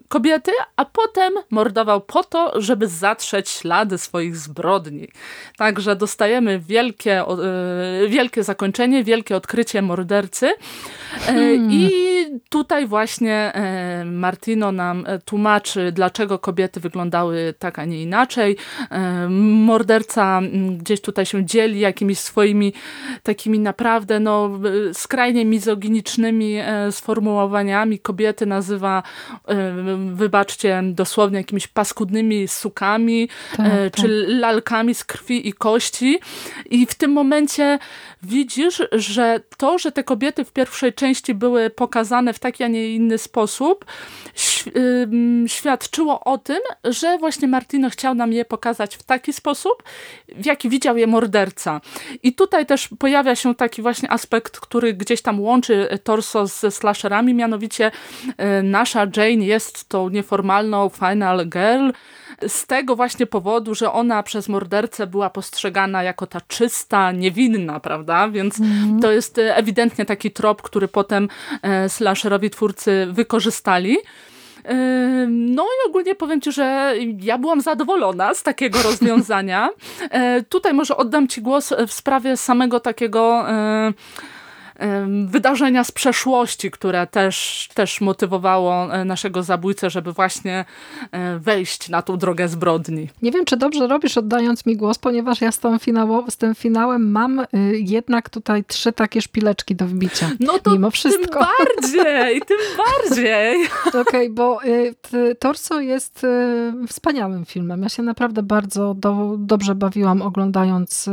kobiety, a potem mordował po to, żeby zatrzeć ślady swoich zbrodni. Także dostajemy wielkie, e, wielkie zakończenie, wielkie odkrycie mordercy. E, hmm. I tutaj właśnie e, Martino nam tłumaczy, dlaczego kobiety wyglądały tak, a nie inaczej. Morderca gdzieś tutaj się dzieli jakimiś swoimi takimi naprawdę no, skrajnie mizoginicznymi sformułowaniami. Kobiety nazywa wybaczcie, dosłownie jakimiś paskudnymi sukami, tak, e, tak. czy lalkami z krwi i kości. I w tym momencie widzisz, że to, że te kobiety w pierwszej części były pokazane w taki, a nie inny sposób, świadczyło o tym, że właśnie Martino chciał nam je pokazać w taki sposób, w jaki widział je morderca. I tutaj też pojawia się taki właśnie aspekt, który gdzieś tam łączy torso ze slasherami, mianowicie e, nasza Jane jest tą nieformalną final girl, z tego właśnie powodu, że ona przez mordercę była postrzegana jako ta czysta, niewinna, prawda? Więc mm. to jest e, ewidentnie taki trop, który potem e, slasherowi twórcy wykorzystali. E, no i ogólnie powiem Ci, że ja byłam zadowolona z takiego rozwiązania. Tutaj może oddam Ci głos w sprawie samego takiego wydarzenia z przeszłości, które też, też motywowało e, naszego zabójcę, żeby właśnie e, wejść na tą drogę zbrodni. Nie wiem, czy dobrze robisz oddając mi głos, ponieważ ja z, tą finało, z tym finałem mam y, jednak tutaj trzy takie szpileczki do wbicia. No to mimo wszystko. tym bardziej, tym bardziej. Okej, okay, bo y, Torso jest y, wspaniałym filmem. Ja się naprawdę bardzo do, dobrze bawiłam oglądając,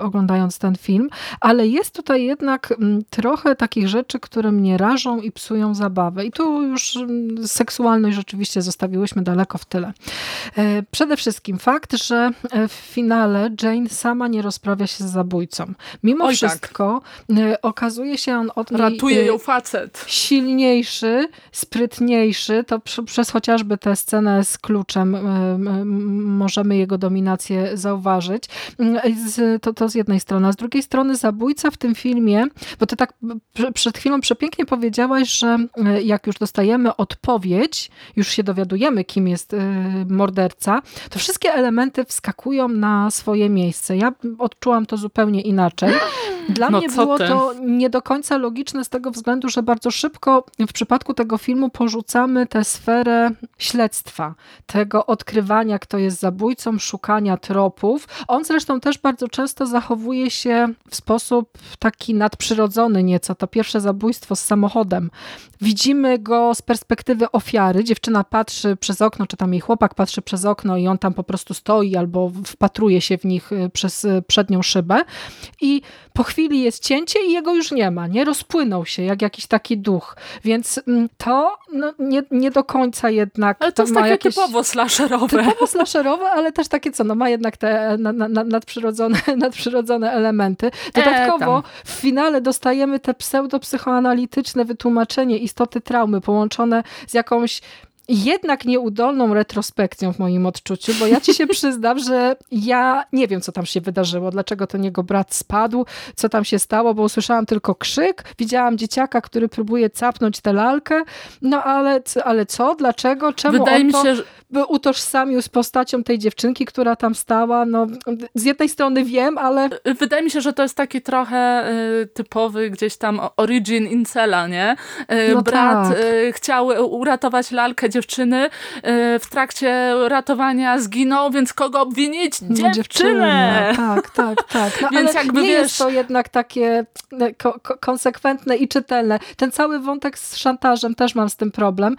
oglądając ten film, ale jest tutaj jednak trochę takich rzeczy, które mnie rażą i psują zabawę. I tu już mm, seksualność rzeczywiście zostawiłyśmy daleko w tyle. E, przede wszystkim fakt, że e, w finale Jane sama nie rozprawia się z zabójcą. Mimo Oj, tak. wszystko tak. okazuje się on od niej Ratuje ją facet. silniejszy, sprytniejszy. To przez chociażby tę scenę z kluczem możemy jego dominację zauważyć. Mm, to, to z jednej strony. A z drugiej strony zabójca w tym filmie, bo ty tak przed chwilą przepięknie powiedziałaś, że e, jak już dostajemy odpowiedź, już się dowiadujemy, kim jest e, morderca, to wszystkie elementy wskakują na swoje miejsce. Ja odczułam to zupełnie inaczej. Dla no mnie było ty? to nie do końca logiczne z tego względu, że bardzo szybko w przypadku tego filmu porzucamy tę sferę śledztwa, tego odkrywania, kto jest zabójcą, szukania tropów. On zresztą też bardzo często zachowuje się w sposób taki nadprzyrodzony nieco. To pierwsze zabójstwo z samochodem. Widzimy go z perspektywy ofiary. Dziewczyna patrzy przez okno, czy tam jej chłopak patrzy przez okno i on tam po prostu stoi albo wpatruje się w nich y, przez y, przednią szybę. I po chwili jest cięcie i jego już nie ma, nie? Rozpłynął się jak jakiś taki duch. Więc mm, to no, nie, nie do końca jednak Ale to jest takie jakieś... typowo slasherowe. Typowo slasherowe, ale też takie co, no ma jednak te na, na, nadprzyrodzone, nadprzyrodzone elementy. Dodatkowo e, w finale dostajemy te pseudopsychoanalityczne wytłumaczenie istoty traumy połączone z jakąś jednak nieudolną retrospekcją w moim odczuciu, bo ja ci się przyznam, że ja nie wiem, co tam się wydarzyło, dlaczego ten jego brat spadł, co tam się stało, bo usłyszałam tylko krzyk, widziałam dzieciaka, który próbuje capnąć tę lalkę, no ale, ale co, dlaczego, czemu Wydaje on to... mi się, że utożsamił z postacią tej dziewczynki, która tam stała. No, z jednej strony wiem, ale... Wydaje mi się, że to jest taki trochę y, typowy gdzieś tam origin incela, nie? Y, no Brat tak. y, chciał uratować lalkę dziewczyny, y, w trakcie ratowania zginął, więc kogo obwinić? Dziewczynę! No, dziewczynę. Tak, tak, tak. No, więc ale jakby nie wiesz... jest to jednak takie e, ko konsekwentne i czytelne. Ten cały wątek z szantażem też mam z tym problem.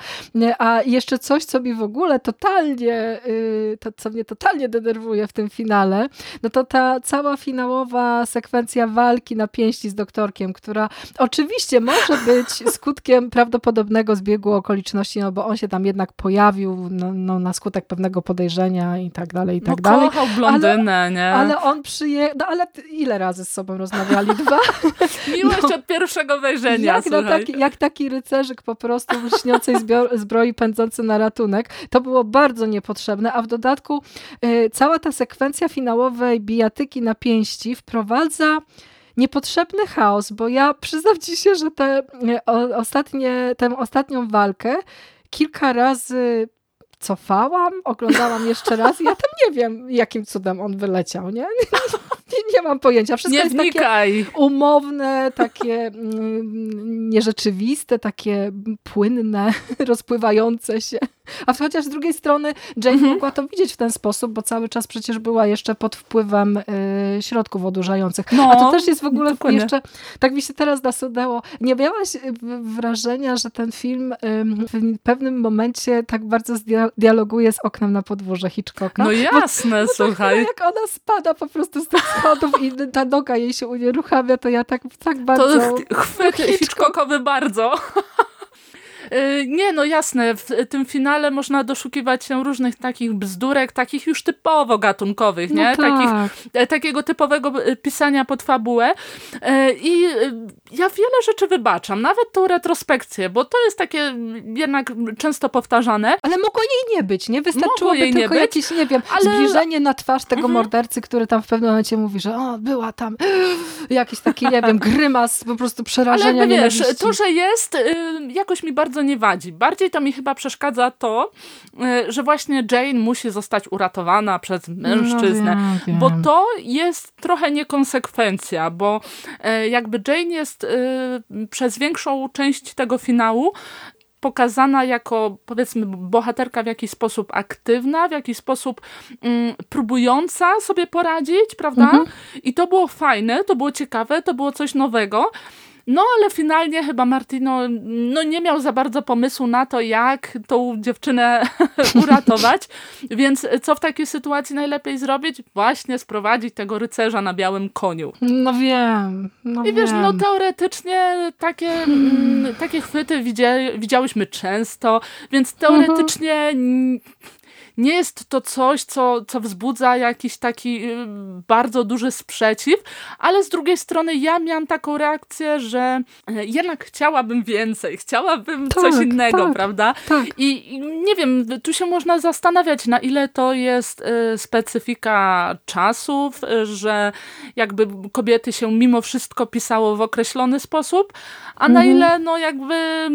A jeszcze coś, co mi w ogóle to totalnie, y, to co mnie totalnie denerwuje w tym finale, no to ta cała finałowa sekwencja walki na pięści z doktorkiem, która oczywiście może być skutkiem prawdopodobnego zbiegu okoliczności, no bo on się tam jednak pojawił no, no na skutek pewnego podejrzenia i tak dalej, i tak no, dalej. kochał blondynę, ale, nie? Ale on przyjechał, no ale ile razy z sobą rozmawiali? Dwa? Miłość no, od pierwszego wejrzenia, jak, no, taki, jak taki rycerzyk po prostu w lśniącej zbroi pędzący na ratunek. To było bardzo niepotrzebne, a w dodatku y, cała ta sekwencja finałowej bijatyki na pięści wprowadza niepotrzebny chaos, bo ja przyznam ci się, że te y, ostatnie, tę ostatnią walkę kilka razy cofałam, oglądałam jeszcze raz i ja tam nie wiem, jakim cudem on wyleciał, nie? Nie, nie mam pojęcia. Wszystko nie jest wnikaj. takie umowne, takie mm, nierzeczywiste, takie płynne, rozpływające się. A chociaż z drugiej strony Jane mhm. mogła to widzieć w ten sposób, bo cały czas przecież była jeszcze pod wpływem y, środków odurzających. No, A to też jest w ogóle dokładnie. jeszcze, tak mi się teraz nasunęło, nie miałaś y, wrażenia, że ten film y, w pewnym momencie tak bardzo dialoguje z oknem na podwórze Hitchcocka? No jasne, bo, słuchaj. jak ona spada po prostu z tych schodów i ta noga jej się unieruchamia, to ja tak, tak bardzo... To chwyt Hitchcockowy bardzo. Y, nie, no jasne, w tym finale można doszukiwać się różnych takich bzdurek, takich już typowo gatunkowych, no nie? tak. Takich, e, takiego typowego e, pisania pod fabułę. E, I ja wiele rzeczy wybaczam, nawet tą retrospekcję, bo to jest takie jednak często powtarzane. Ale mogło jej nie być, nie? Wystarczyłoby jej tylko nie jakieś, nie wiem, ale... zbliżenie na twarz tego mhm. mordercy, który tam w pewnym momencie mówi, że o, była tam jakiś taki, nie wiem, grymas po prostu przerażenia, Ale wiesz, to, że jest, jakoś mi bardzo bardzo nie wadzi. Bardziej to mi chyba przeszkadza to, e, że właśnie Jane musi zostać uratowana przez mężczyznę, no, wiem, bo wiem. to jest trochę niekonsekwencja, bo e, jakby Jane jest przez większą część tego finału pokazana jako, powiedzmy, bohaterka w jakiś sposób aktywna, w jakiś sposób mm, próbująca sobie poradzić, prawda? Mhm. I to było fajne, to było ciekawe, to było coś nowego. No ale finalnie chyba Martino no, nie miał za bardzo pomysłu na to, jak tą dziewczynę uratować, więc co w takiej sytuacji najlepiej zrobić? Właśnie sprowadzić tego rycerza na białym koniu. No wiem. No I wiesz, wiem. no teoretycznie takie, hmm. takie chwyty widziałyśmy często, więc teoretycznie mhm nie jest to coś, co, co wzbudza jakiś taki y, bardzo duży sprzeciw, ale z drugiej strony ja miałam taką reakcję, że e, jednak chciałabym więcej, chciałabym tak, coś innego, tak, prawda? Tak. I, I, nie wiem, tu się można zastanawiać, na ile to jest y, specyfika czasów, y, że jakby kobiety się mimo wszystko pisało w określony sposób, a na mhm. ile no jakby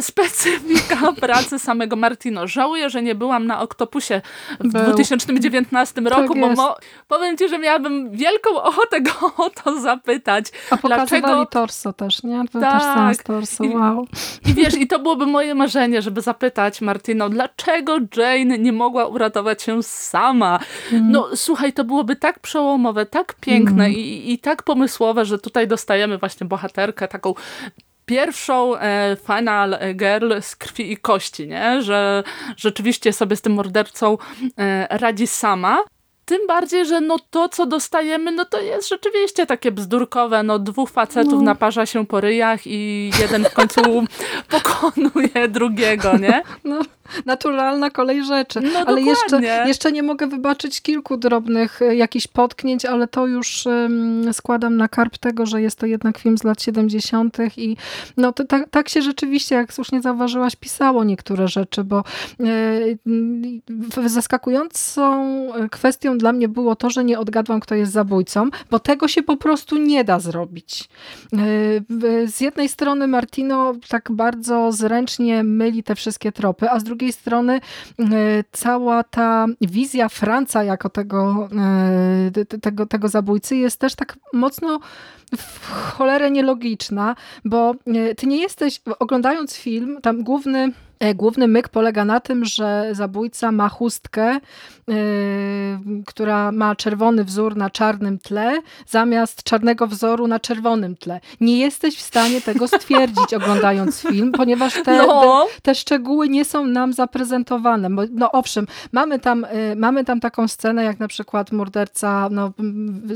specyfika pracy samego Martino. Żałuję, że nie byłam na Oktopusie w Był. 2019 tak roku, bo mo, powiem ci, że miałabym wielką ochotę go o to zapytać. A pokazywali dlaczego... torso też, nie? Tak. torso, wow. I, I wiesz, i to byłoby moje marzenie, żeby zapytać Martino, dlaczego Jane nie mogła uratować się sama? Mm. No słuchaj, to byłoby tak przełomowe, tak piękne mm. i, i tak pomysłowe, że tutaj dostajemy właśnie bohaterkę taką pierwszą e, Final Girl z krwi i kości, nie? że rzeczywiście sobie z tym mordercą e, radzi sama. Tym bardziej, że no to, co dostajemy, no to jest rzeczywiście takie bzdurkowe. No dwóch facetów no. naparza się po ryjach i jeden w końcu pokonuje drugiego, nie? No, naturalna kolej rzeczy. No, ale jeszcze, jeszcze nie mogę wybaczyć kilku drobnych e, jakichś potknięć, ale to już um, składam na karp tego, że jest to jednak film z lat 70. i no to, tak, tak się rzeczywiście, jak słusznie zauważyłaś, pisało niektóre rzeczy, bo e, zaskakującą kwestią dla mnie było to, że nie odgadłam, kto jest zabójcą, bo tego się po prostu nie da zrobić. E, z jednej strony Martino tak bardzo zręcznie myli te wszystkie tropy, a z drugiej strony e, cała ta wizja Franca jako tego, e, tego, tego zabójcy jest też tak mocno w cholerę nielogiczna, bo ty nie jesteś, oglądając film, tam główny E, główny myk polega na tym, że zabójca ma chustkę, która ma czerwony wzór na czarnym tle, zamiast czarnego wzoru na czerwonym tle. Nie jesteś w stanie tego stwierdzić oglądając film, ponieważ te, no. te, te, szczegóły nie są nam zaprezentowane. No owszem, mamy tam, yy, mamy tam taką scenę, jak na przykład morderca no,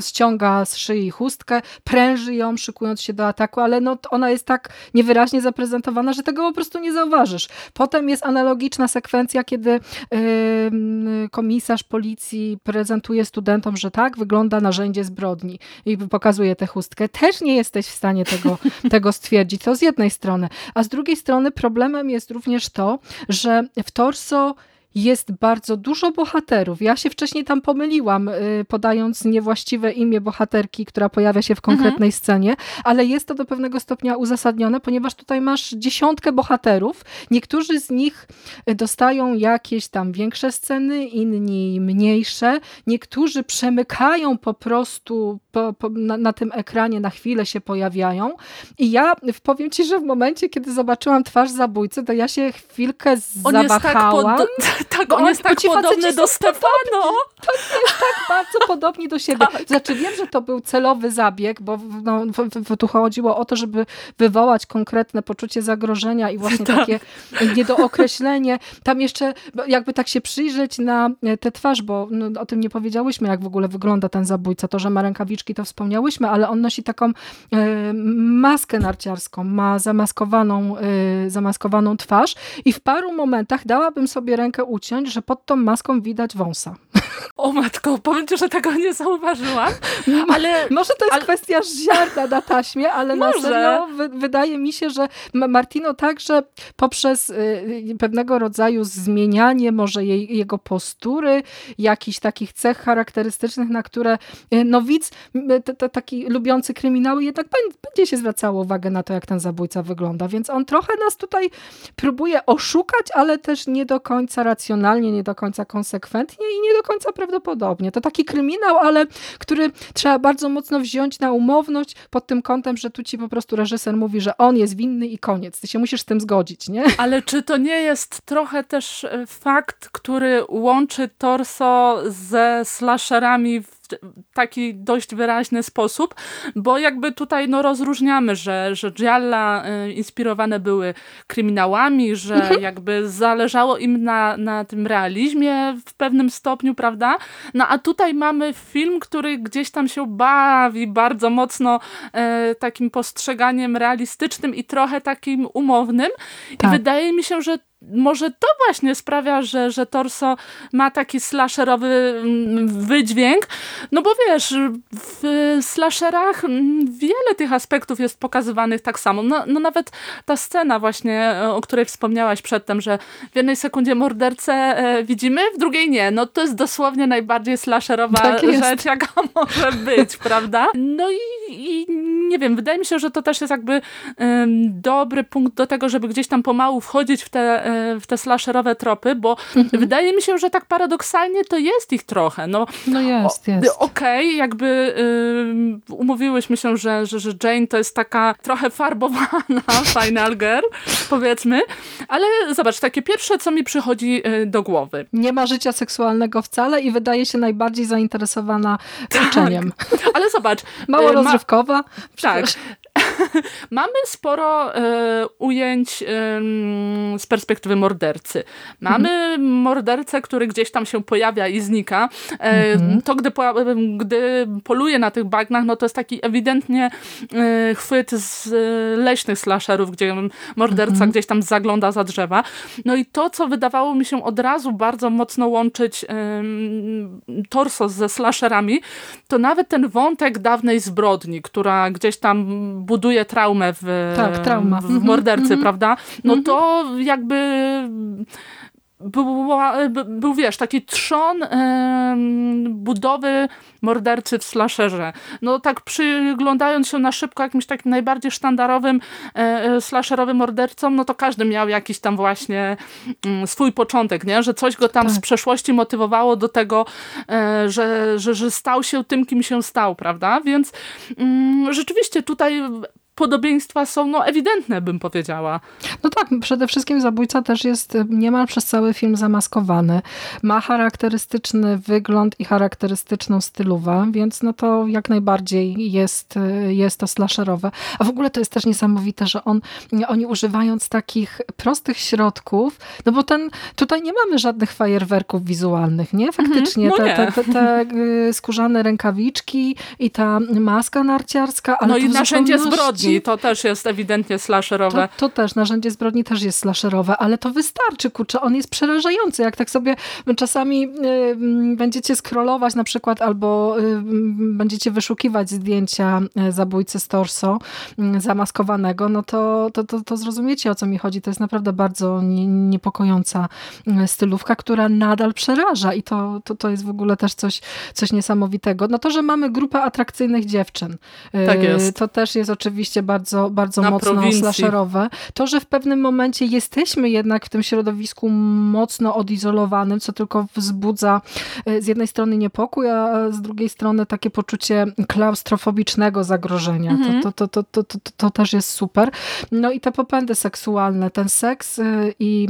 ściąga z szyi chustkę, pręży ją, szykując się do ataku, ale no, ona jest tak niewyraźnie zaprezentowana, że tego po prostu nie zauważysz. Potem jest analogiczna sekwencja, kiedy komisarz policji prezentuje studentom, że tak wygląda narzędzie zbrodni i pokazuje tę chustkę. Też nie jesteś w stanie tego, tego stwierdzić. To z jednej strony. A z drugiej strony problemem jest również to, że w torso jest bardzo dużo bohaterów. Ja się wcześniej tam pomyliłam, y, podając niewłaściwe imię bohaterki, która pojawia się w konkretnej mhm. scenie, ale jest to do pewnego stopnia uzasadnione, ponieważ tutaj masz dziesiątkę bohaterów. Niektórzy z nich y, dostają jakieś tam większe sceny, inni mniejsze. Niektórzy przemykają po prostu po, po, na, na, tym ekranie, na chwilę się pojawiają. I ja powiem ci, że w momencie, kiedy zobaczyłam twarz zabójcy, to ja się chwilkę On zawahałam. Jest tak pod tak, on jest tak podobny do Stefano. To jest tak bardzo podobni do siebie. Tak. Znaczy wiem, że to był celowy zabieg, bo no, w, w, tu chodziło o to, żeby wywołać konkretne poczucie zagrożenia i właśnie tak. takie niedookreślenie. Tam jeszcze jakby tak się przyjrzeć na e, tę twarz, bo no, o tym nie powiedziałyśmy, jak w ogóle wygląda ten zabójca. To, że ma rękawiczki, to wspomniałyśmy, ale on nosi taką y, maskę narciarską, ma zamaskowaną, y, zamaskowaną twarz i w paru momentach dałabym sobie rękę uciąć, że pod tą maską widać wąsa. O matko, powiem ci, że tego nie zauważyłam, ale... Może to jest ale... kwestia ziarna na taśmie, ale Może. na serio wy, wydaje mi się, że Martino także poprzez y, pewnego rodzaju zmienianie może jej, jego postury, jakichś takich cech charakterystycznych, na które y, no widz, t, t, taki lubiący kryminały jednak będzie się zwracało uwagę na to, jak ten zabójca wygląda, więc on trochę nas tutaj próbuje oszukać, ale też nie do końca racjonalnie, nie do końca konsekwentnie i nie do końca prawdopodobnie. To taki kryminał, ale który trzeba bardzo mocno wziąć na umowność pod tym kątem, że tu ci po prostu reżyser mówi, że on jest winny i koniec. Ty się musisz z tym zgodzić, nie? Ale czy to nie jest trochę też e, fakt, który łączy Torso ze slasherami w taki dość wyraźny sposób, bo jakby tutaj no, rozróżniamy, że, że Gialla y, inspirowane były kryminałami, że mhm. jakby zależało im na, na tym realizmie w pewnym stopniu, prawda? No a tutaj mamy film, który gdzieś tam się bawi bardzo mocno e, takim postrzeganiem realistycznym i trochę takim umownym tak. i wydaje mi się, że może to właśnie sprawia, że, że Torso ma taki slasherowy mm, wydźwięk, no bo wiesz, w slasherach mm, wiele tych aspektów jest pokazywanych tak samo. No, no nawet ta scena właśnie, o której wspomniałaś przedtem, że w jednej sekundzie mordercę e, widzimy, w drugiej nie. No to jest dosłownie najbardziej slasherowa tak rzecz, jaka może być, prawda? No i, i, nie wiem, wydaje mi się, że to też jest jakby um, dobry punkt do tego, żeby gdzieś tam pomału wchodzić w te w te slasherowe tropy, bo mhm. wydaje mi się, że tak paradoksalnie to jest ich trochę. No, no jest, jest. Okej, okay, jakby y, umówiłyśmy się, że, że, że Jane to jest taka trochę farbowana Final Girl, powiedzmy, ale zobacz, takie pierwsze, co mi przychodzi y, do głowy. Nie ma życia seksualnego wcale i wydaje się najbardziej zainteresowana tak, uczeniem. Ale zobacz. Mało y, rozrywkowa. Ma, tak. Mamy sporo e, ujęć e, z perspektywy mordercy. Mamy mhm. mordercę, który gdzieś tam się pojawia i znika. E, mhm. To, gdy, po, gdy poluje na tych bagnach, no to jest taki ewidentnie e, chwyt z leśnych slasherów, gdzie morderca mhm. gdzieś tam zagląda za drzewa. No i to, co wydawało mi się od razu bardzo mocno łączyć torso ze slasherami, to nawet ten wątek dawnej zbrodni, która gdzieś tam buduje traumę w, tak, trauma. w mhm, mordercy, mm -hmm. prawda? No mm -hmm. to jakby był, był, wiesz, taki trzon e, budowy mordercy w slasherze. No tak przyglądając się na szybko jakimś takim najbardziej sztandarowym e, slasherowym mordercom, no to każdy miał jakiś tam właśnie mm, swój początek, nie? Że coś go tam tak. z przeszłości motywowało do tego, e, że, że, że stał się tym, kim się stał, prawda? Więc mm, rzeczywiście tutaj podobieństwa są no, ewidentne, bym powiedziała. No tak, przede wszystkim zabójca też jest niemal przez cały film zamaskowany. Ma charakterystyczny wygląd i charakterystyczną stylówę, więc no to jak najbardziej jest, jest to slasherowe. A w ogóle to jest też niesamowite, że on, oni używając takich prostych środków, no bo ten, tutaj nie mamy żadnych fajerwerków wizualnych, nie? Faktycznie mhm, no te, te, te, te, y, skórzane rękawiczki i ta maska narciarska, ale no i narzędzie zbrodni zbrodni, to też jest ewidentnie slasherowe. To, to, też, narzędzie zbrodni też jest slasherowe, ale to wystarczy, kurczę, on jest przerażający. Jak tak sobie czasami y, będziecie scrollować na przykład albo y, będziecie wyszukiwać zdjęcia y, zabójcy z torso y, zamaskowanego, no to, to, to, to, zrozumiecie o co mi chodzi. To jest naprawdę bardzo nie, niepokojąca y, stylówka, która nadal przeraża i to, to, to jest w ogóle też coś, coś niesamowitego. No to, że mamy grupę atrakcyjnych dziewczyn. Tak jest. To też jest oczywiście bardzo, bardzo mocno prowincji. slasherowe. To, że w pewnym momencie jesteśmy jednak w tym środowisku mocno odizolowanym, co tylko wzbudza e, z jednej strony niepokój, a z drugiej strony takie poczucie klaustrofobicznego zagrożenia. Mhm. To, to, to, to, to, to, to też jest super. No i te popędy seksualne, ten seks e, i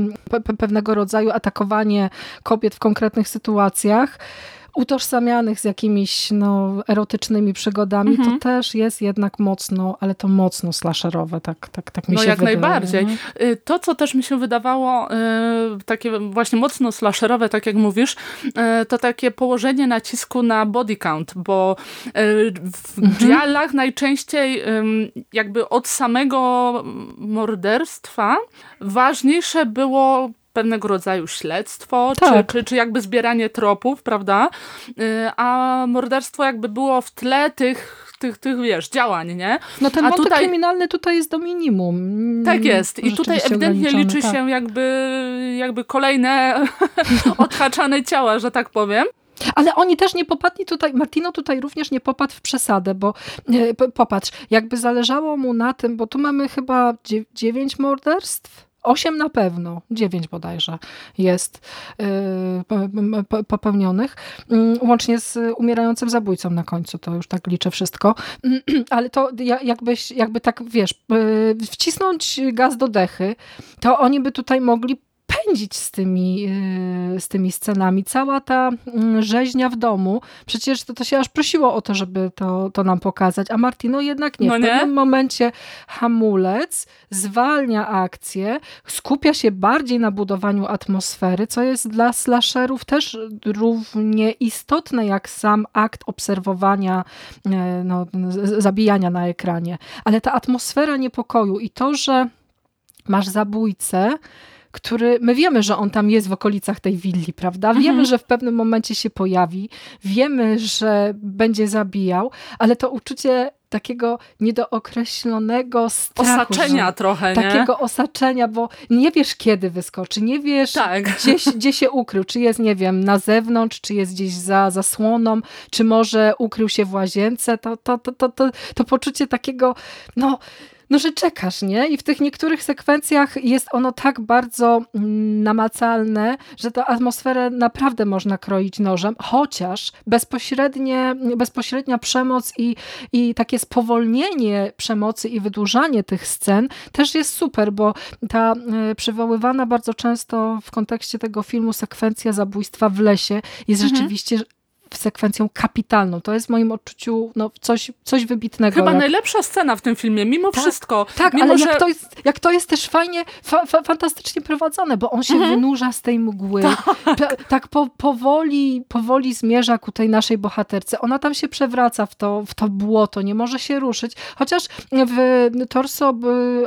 pewnego rodzaju atakowanie kobiet w konkretnych sytuacjach, utożsamianych z jakimiś no, erotycznymi przygodami, mhm. to też jest jednak mocno, ale to mocno slasherowe, tak, tak, tak mi no się jak wydaje. najbardziej. Y, to, co też mi się wydawało y, takie właśnie mocno slasherowe, tak jak mówisz, y, to takie położenie nacisku na body count, bo w mhm. najczęściej jakby od samego morderstwa ważniejsze było pewnego rodzaju śledztwo, Tak. czy, czy, czy jakby zbieranie tropów, prawda? Y, A morderstwo jakby było w tle tych, tych, tych wiesz, działań, nie? No ten A wątek tutaj- kryminalny tutaj jest do minimum. Tak jest. I tutaj ewidentnie liczy tak. się jakby, jakby kolejne odhaczane ciała, że tak powiem. Ale oni też nie popadli tutaj, Martino tutaj również nie popadł w przesadę, bo e, popatrz, jakby zależało mu na tym, bo tu mamy chyba dzie- dziewięć morderstw, osiem na pewno, dziewięć bodajże jest po- popełnionych, mm, łącznie z umierającym zabójcą na końcu, to już tak liczę wszystko, ale to ja- jakbyś, jakby tak, wiesz, e, wcisnąć gaz do dechy, to oni by tutaj mogli pędzić z tymi, yy, z tymi scenami. Cała ta mm, rzeźnia w domu, przecież to, to się aż prosiło o to, żeby to, to nam pokazać, a Martino jednak nie. No w nie? pewnym momencie hamulec zwalnia akcję, skupia się bardziej na budowaniu atmosfery, co jest dla slasherów też równie istotne jak sam akt obserwowania, e, no, zabijania na ekranie. Ale ta atmosfera niepokoju i to, że masz zabójcę, który, my wiemy, że on tam jest w okolicach tej willi, prawda? Wiemy, Mhm. że w pewnym momencie się pojawi, wiemy, że będzie zabijał, ale to uczucie takiego niedookreślonego strachu. Osaczenia że- trochę, nie? Takiego osaczenia, bo nie wiesz kiedy wyskoczy, nie wiesz Tak. gdzie, gdzie się ukrył, czy jest, nie wiem, na zewnątrz, czy jest gdzieś za zasłoną, czy może ukrył się w łazience, to, to, to, to, to, to poczucie takiego, no, no, że czekasz, nie? I w tych niektórych sekwencjach jest ono tak bardzo mm, namacalne, że tę atmosferę naprawdę można kroić nożem, chociaż bezpośrednie, bezpośrednia przemoc i, i takie spowolnienie przemocy i wydłużanie tych scen też jest super, bo ta y, przywoływana bardzo często w kontekście tego filmu sekwencja zabójstwa w lesie jest Mhm. rzeczywiście sekwencją kapitalną. To jest w moim odczuciu no, coś, coś wybitnego. Chyba jak- najlepsza scena w tym filmie, mimo Tak, wszystko. tak, mimo, ale że... jak, to jest, jak to jest też fajnie, fa, fa, fantastycznie prowadzone, bo on się Mhm. wynurza z tej mgły. Tak, tak po, powoli, powoli zmierza ku tej naszej bohaterce. Ona tam się przewraca w to, w to błoto, nie może się ruszyć. Chociaż w torso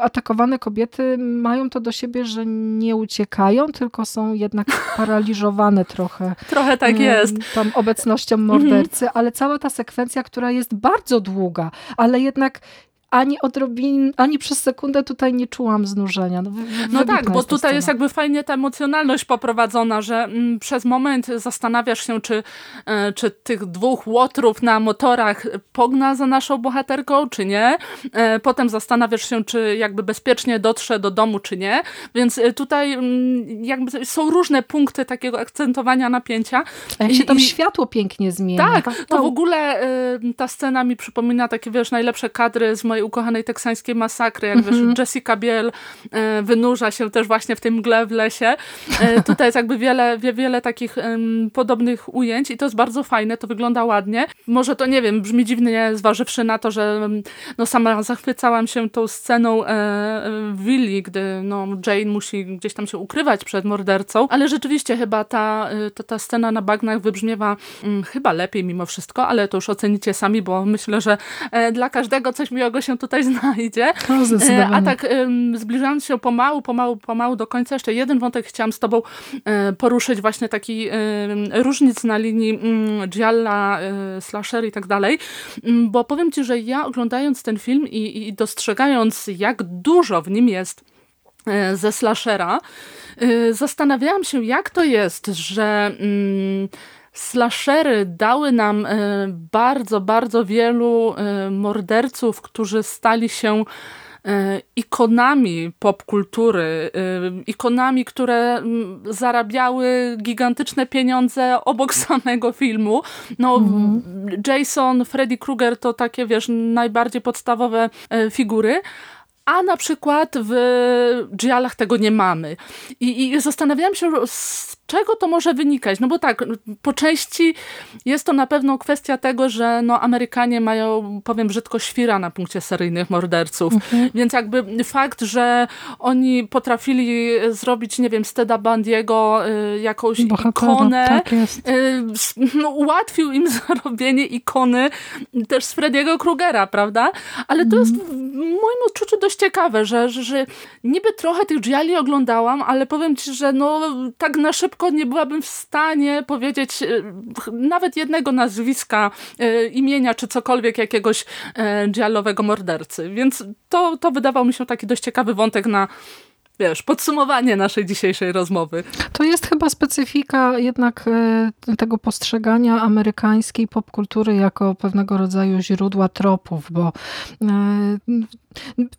atakowane kobiety mają to do siebie, że nie uciekają, tylko są jednak paraliżowane trochę. Trochę tak jest. Tam obecnością mordercy, ale cała ta sekwencja, która jest bardzo długa, ale jednak ani odrobin, ani przez sekundę tutaj nie czułam znużenia. No, No tak, bo jest ta tutaj jest scena. jakby fajnie ta emocjonalność poprowadzona, że mm, przez moment zastanawiasz się, czy, e, czy tych dwóch łotrów na motorach pogna za naszą bohaterką, czy nie. E, Potem zastanawiasz się, czy jakby bezpiecznie dotrze do domu, czy nie. Więc e, tutaj mm, jakby są różne punkty takiego akcentowania napięcia. A jak się tam i- światło pięknie zmienia. Tak, to No, w ogóle y, ta scena mi przypomina takie, wiesz, najlepsze kadry z mojej ukochanej teksańskiej masakry, jak wiesz, Jessica Biel y, wynurza się też właśnie w tym mgle w lesie. Y, tutaj jest jakby wiele, wie, wiele takich ym, podobnych ujęć i to jest bardzo fajne, to wygląda ładnie. Może to, nie wiem, brzmi dziwnie, zważywszy na to, że no sama zachwycałam się tą sceną e, e, w willi, gdy no, Jane musi gdzieś tam się ukrywać przed mordercą, ale rzeczywiście chyba ta, y, ta, ta scena na bagnach wybrzmiewa mm, chyba lepiej mimo wszystko, ale to już ocenicie sami, bo myślę, że e, dla każdego coś miłego się tutaj znajdzie. No, E. A tak zbliżając się pomału, pomału, pomału do końca, jeszcze jeden wątek chciałam z tobą e, poruszyć, właśnie taki różnic na linii ym, Gialla, y, slasher i tak dalej, Ym, bo powiem ci, że ja oglądając ten film i, i dostrzegając, jak dużo w nim jest e, ze slashera, zastanawiałam się, jak to jest, że mm, slashery dały nam e, bardzo, bardzo wielu e, morderców, którzy stali się e, ikonami popkultury, ikonami, które mm, zarabiały gigantyczne pieniądze obok samego filmu. No, Jason, Freddy Krueger to takie, wiesz, najbardziej podstawowe figury, a na przykład w Gialach tego nie mamy. I, I zastanawiałam się, z czego to może wynikać. No bo tak, po części jest to na pewno kwestia tego, że no Amerykanie mają, powiem brzydko, świra na punkcie seryjnych morderców. Więc jakby fakt, że oni potrafili zrobić, nie wiem, z Teda Bundy'ego y, jakąś Bohatera, ikonę, tak y, no, ułatwił im zarobienie ikony też z Frediego Krugera, prawda? Ale to jest w moim odczuciu dość dość ciekawe, że, że, że niby trochę tych Gialli oglądałam, ale powiem ci, że no tak na szybko nie byłabym w stanie powiedzieć nawet jednego nazwiska, imienia czy cokolwiek jakiegoś Giallowego mordercy. Więc to, to wydawał mi się taki dość ciekawy wątek na wiesz, podsumowanie naszej dzisiejszej rozmowy. To jest chyba specyfika jednak e, tego postrzegania amerykańskiej popkultury jako pewnego rodzaju źródła tropów, bo e,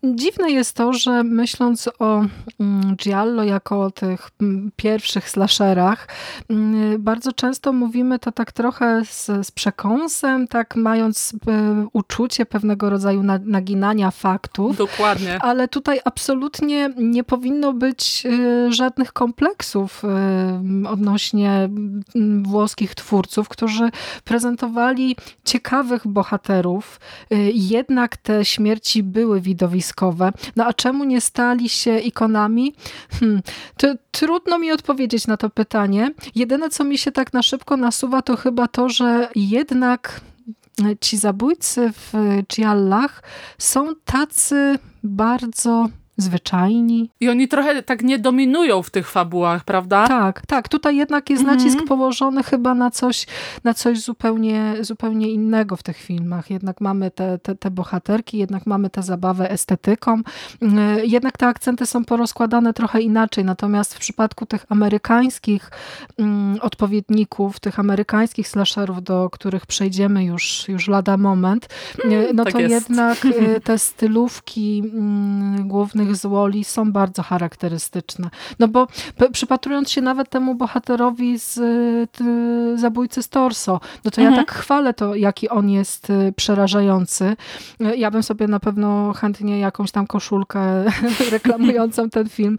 Dziwne jest to, że myśląc o mm, Giallo jako o tych mm, pierwszych slasherach, mm, bardzo często mówimy to tak trochę z, z przekąsem, tak mając e, uczucie pewnego rodzaju naginania faktów. Dokładnie. Ale tutaj absolutnie nie powinno być e, żadnych kompleksów e, odnośnie włoskich twórców, którzy prezentowali ciekawych bohaterów. Jednak te śmierci były widowiskowe. No a czemu nie stali się ikonami? Hmm, trudno mi odpowiedzieć na to pytanie. Jedyne, co mi się tak na szybko nasuwa, to chyba to, że jednak ci zabójcy w Giallach są tacy bardzo zwyczajni. I oni trochę tak nie dominują w tych fabułach, prawda? Tak, tak. Tutaj jednak jest mhm. nacisk położony chyba na coś, na coś zupełnie, zupełnie innego w tych filmach. Jednak mamy te, te, te bohaterki, jednak mamy tę zabawę estetyką. Y, jednak te akcenty są porozkładane trochę inaczej. Natomiast w przypadku tych amerykańskich um, odpowiedników, tych amerykańskich slasherów, do których przejdziemy już, już lada moment, y, no tak to jest. jednak y, te stylówki um, głównych z Woli są bardzo charakterystyczne. No bo przypatrując się nawet temu bohaterowi z y, zabójcy z Torso, no to mhm. ja tak chwalę to, jaki on jest y, przerażający. Y, ja bym sobie na pewno chętnie jakąś tam koszulkę reklamującą ten film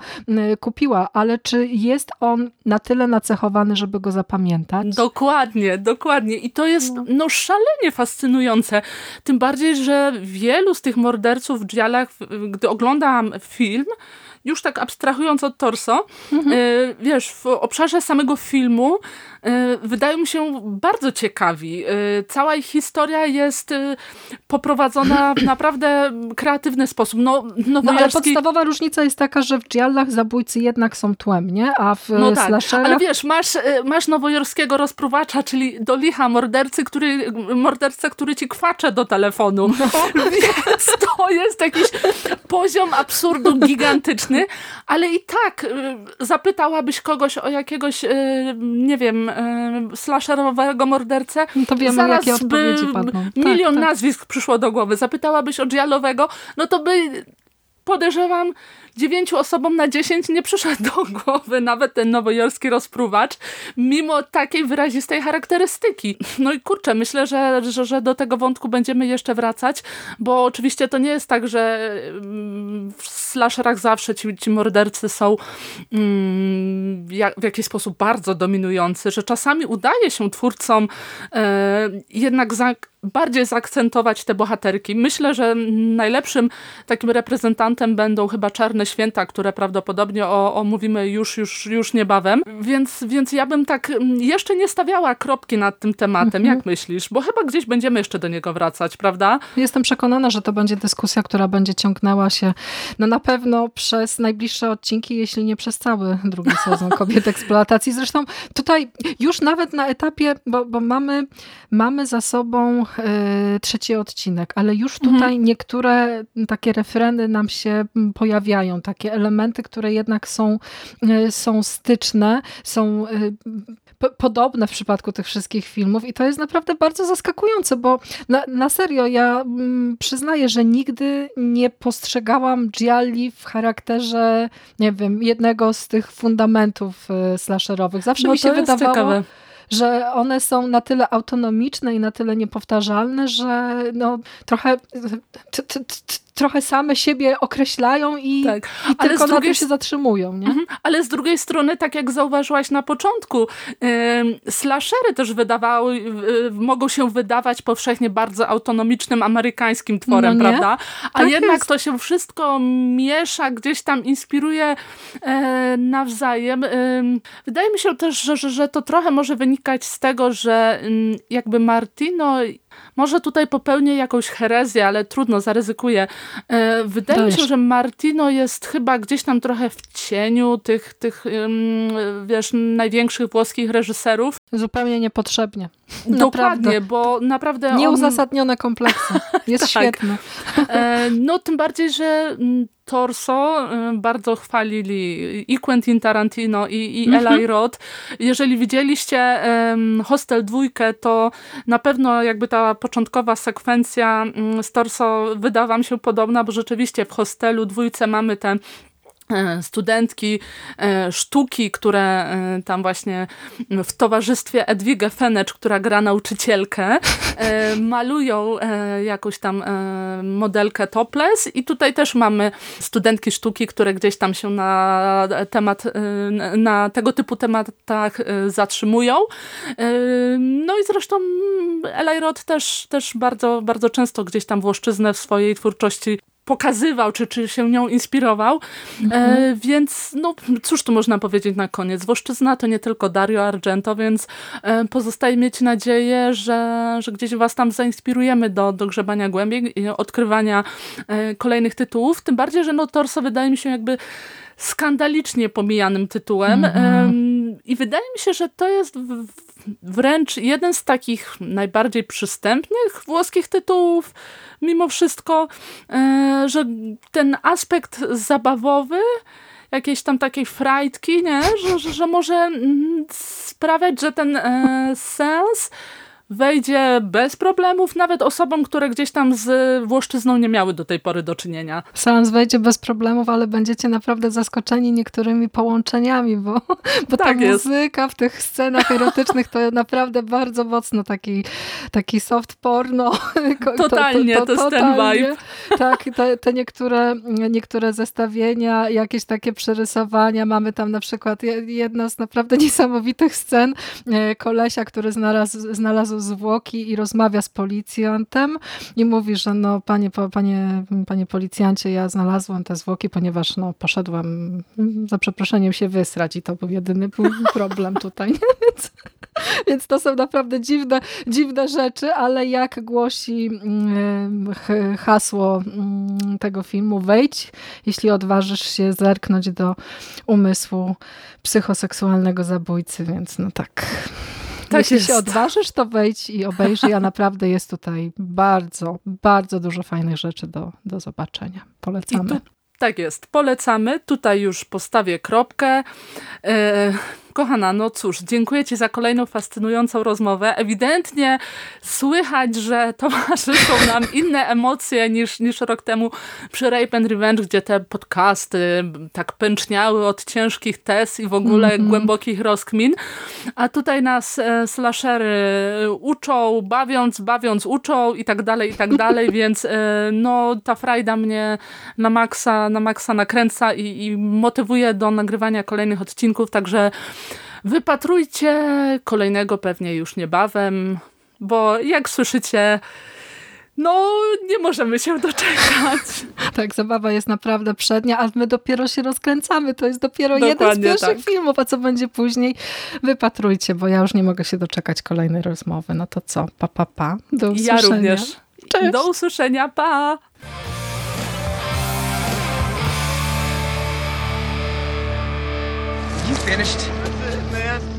kupiła, ale czy jest on na tyle nacechowany, żeby go zapamiętać? Dokładnie, dokładnie. I to jest no, no szalenie fascynujące. Tym bardziej, że wielu z tych morderców w Dzialach, gdy oglądam film, już tak abstrahując od torso, mhm. Wiesz, w obszarze samego filmu wydają mi się bardzo ciekawi. Y, cała ich historia jest y, poprowadzona w naprawdę kreatywny sposób. No, no ale podstawowa różnica jest taka, że w Giallach zabójcy jednak są tłem, nie? A w no tak, slasherach... ale wiesz, masz, masz nowojorskiego rozpruwacza, czyli do licha mordercy, który, mordercę, który ci kwacze do telefonu. No. Więc to jest jakiś poziom absurdu gigantyczny, ale i tak zapytałabyś kogoś o jakiegoś, nie wiem, y, slasherowego mordercę, no to wiemy, zaraz jakie odpowiedzi by milion tak, tak. nazwisk przyszło do głowy. Zapytałabyś o Gialowego, no to by podejrzewam, dziewięciu osobom na dziesięć nie przyszedł do głowy nawet ten nowojorski rozpruwacz, mimo takiej wyrazistej charakterystyki. No i kurczę, myślę, że, że, że do tego wątku będziemy jeszcze wracać, bo oczywiście to nie jest tak, że mm, w slasherach zawsze ci, ci mordercy są mm, w jakiś sposób bardzo dominujący, że czasami udaje się twórcom e, jednak za, bardziej zaakcentować te bohaterki. Myślę, że najlepszym takim reprezentantem będą chyba Czarne Święta, które prawdopodobnie omówimy już, już, już niebawem. Więc, więc ja bym tak jeszcze nie stawiała kropki nad tym tematem. Mhm. Jak myślisz? Bo chyba gdzieś będziemy jeszcze do niego wracać, prawda? Jestem przekonana, że to będzie dyskusja, która będzie ciągnęła się no na pewno przez najbliższe odcinki, jeśli nie przez cały drugi sezon Kobiet Eksploatacji. Zresztą tutaj już nawet na etapie, bo, bo mamy, mamy za sobą y, trzeci odcinek, ale już tutaj mhm. niektóre takie refreny nam się pojawiają, takie elementy, które jednak są, y, są styczne, są y, podobne w przypadku tych wszystkich filmów i to jest naprawdę bardzo zaskakujące, bo na, na serio ja mm, przyznaję, że nigdy nie postrzegałam Gialli w charakterze, nie wiem, jednego z tych fundamentów slasherowych. Zawsze no mi się wydawało, ciekawe że one są na tyle autonomiczne i na tyle niepowtarzalne, że no, trochę trochę same siebie określają i, tak. i ale tylko drugiej... na się zatrzymują. Nie? Mhm. Ale z drugiej strony, tak jak zauważyłaś na początku, yy, slashery też wydawały, yy, mogą się wydawać powszechnie bardzo autonomicznym amerykańskim tworem, no prawda? A tak jednak jest. to się wszystko miesza, gdzieś tam inspiruje yy, nawzajem. Wydaje mi się też, że, że, że to trochę może wynikać z tego, że jakby Martino może tutaj popełnię jakąś herezję, ale trudno, zaryzykuję. E, wydaje Dajesz. mi się, że Martino jest chyba gdzieś tam trochę w cieniu tych, tych wiesz, największych włoskich reżyserów. Zupełnie niepotrzebnie. Dokładnie, bo naprawdę... Nieuzasadnione on... kompleksy. Jest tak. świetny. E, no tym bardziej, że Torso y, bardzo chwalili i Quentin Tarantino i, i mm -hmm. Eli Roth. Jeżeli widzieliście um, Hostel dwójkę, to na pewno jakby ta początkowa sekwencja um, z Torso wyda wam się podobna, bo rzeczywiście w Hostelu dwójce mamy te studentki e, sztuki, które e, tam właśnie w towarzystwie Edwige Fenecz, która gra nauczycielkę, malują jakąś tam modelkę topless i tutaj też mamy studentki sztuki, które gdzieś tam się na temat, na tego typu tematach zatrzymują. No i zresztą Eli Roth też, też bardzo, bardzo często gdzieś tam włoszczyznę w swojej twórczości pokazywał, czy, czy się nią inspirował. E, mhm. E, więc no cóż tu można powiedzieć na koniec. Włoszczyzna to nie tylko Dario Argento, więc e, pozostaje mieć nadzieję, że, że gdzieś was tam zainspirujemy do, do grzebania głębiej i odkrywania e, kolejnych tytułów. Tym bardziej, że no Torso wydaje mi się jakby skandalicznie pomijanym tytułem. -hmm. I wydaje mi się, że to jest wręcz jeden z takich najbardziej przystępnych włoskich tytułów, mimo wszystko, e, że ten aspekt zabawowy, jakiejś tam takiej frajtki, nie? Że, że, że może mm, sprawiać, że ten e, sens wejdzie bez problemów, nawet osobom, które gdzieś tam z Włoszczyzną nie miały do tej pory do czynienia. Seans wejdzie bez problemów, ale będziecie naprawdę zaskoczeni niektórymi połączeniami, bo, bo tak ta jest. muzyka w tych scenach erotycznych to naprawdę bardzo mocno taki, taki soft porno. Totalnie, to, to, to, to jest ten vibe. Tak, te, te, niektóre, niektóre zestawienia, jakieś takie przerysowania. Mamy tam na przykład jedna z naprawdę niesamowitych scen e, kolesia, który znalazł, znalazł zwłoki i rozmawia z policjantem i mówi, że no panie, panie, panie policjancie, ja znalazłem te zwłoki, ponieważ no poszedłem za przeproszeniem się wysrać i to był jedyny problem tutaj. więc, więc to są naprawdę dziwne, dziwne rzeczy, ale jak głosi mm, hasło mm, tego filmu, wejdź, jeśli odważysz się zerknąć do umysłu psychoseksualnego zabójcy, więc no tak tak Jeśli jest. się odważysz, to wejdź i obejrzyj, a naprawdę jest tutaj bardzo, bardzo dużo fajnych rzeczy do, do zobaczenia. Polecamy. Tu, tak jest, polecamy. Tutaj już postawię kropkę. E, Kochana, no cóż, dziękuję Ci za kolejną fascynującą rozmowę. Ewidentnie słychać, że towarzyszą nam inne emocje niż, niż rok temu przy Rape and Revenge, gdzie te podcasty tak pęczniały od ciężkich tez i w ogóle mm -hmm. głębokich rozkmin. A tutaj nas e, slashery uczą, bawiąc, bawiąc uczą i tak dalej, i tak dalej, więc e, no ta frajda mnie na maksa, na maksa nakręca i, i motywuje do nagrywania kolejnych odcinków, także Wypatrujcie kolejnego pewnie już niebawem, bo jak słyszycie, no, nie możemy się doczekać. Tak, zabawa jest naprawdę przednia, ale my dopiero się rozkręcamy. To jest dopiero Dokładnie jeden z pierwszych tak. filmów, a co będzie później? Wypatrujcie, bo ja już nie mogę się doczekać kolejnej rozmowy. No to co? Pa, pa, pa. Do usłyszenia. Ja również. Cześć. Do usłyszenia. Pa! You finished?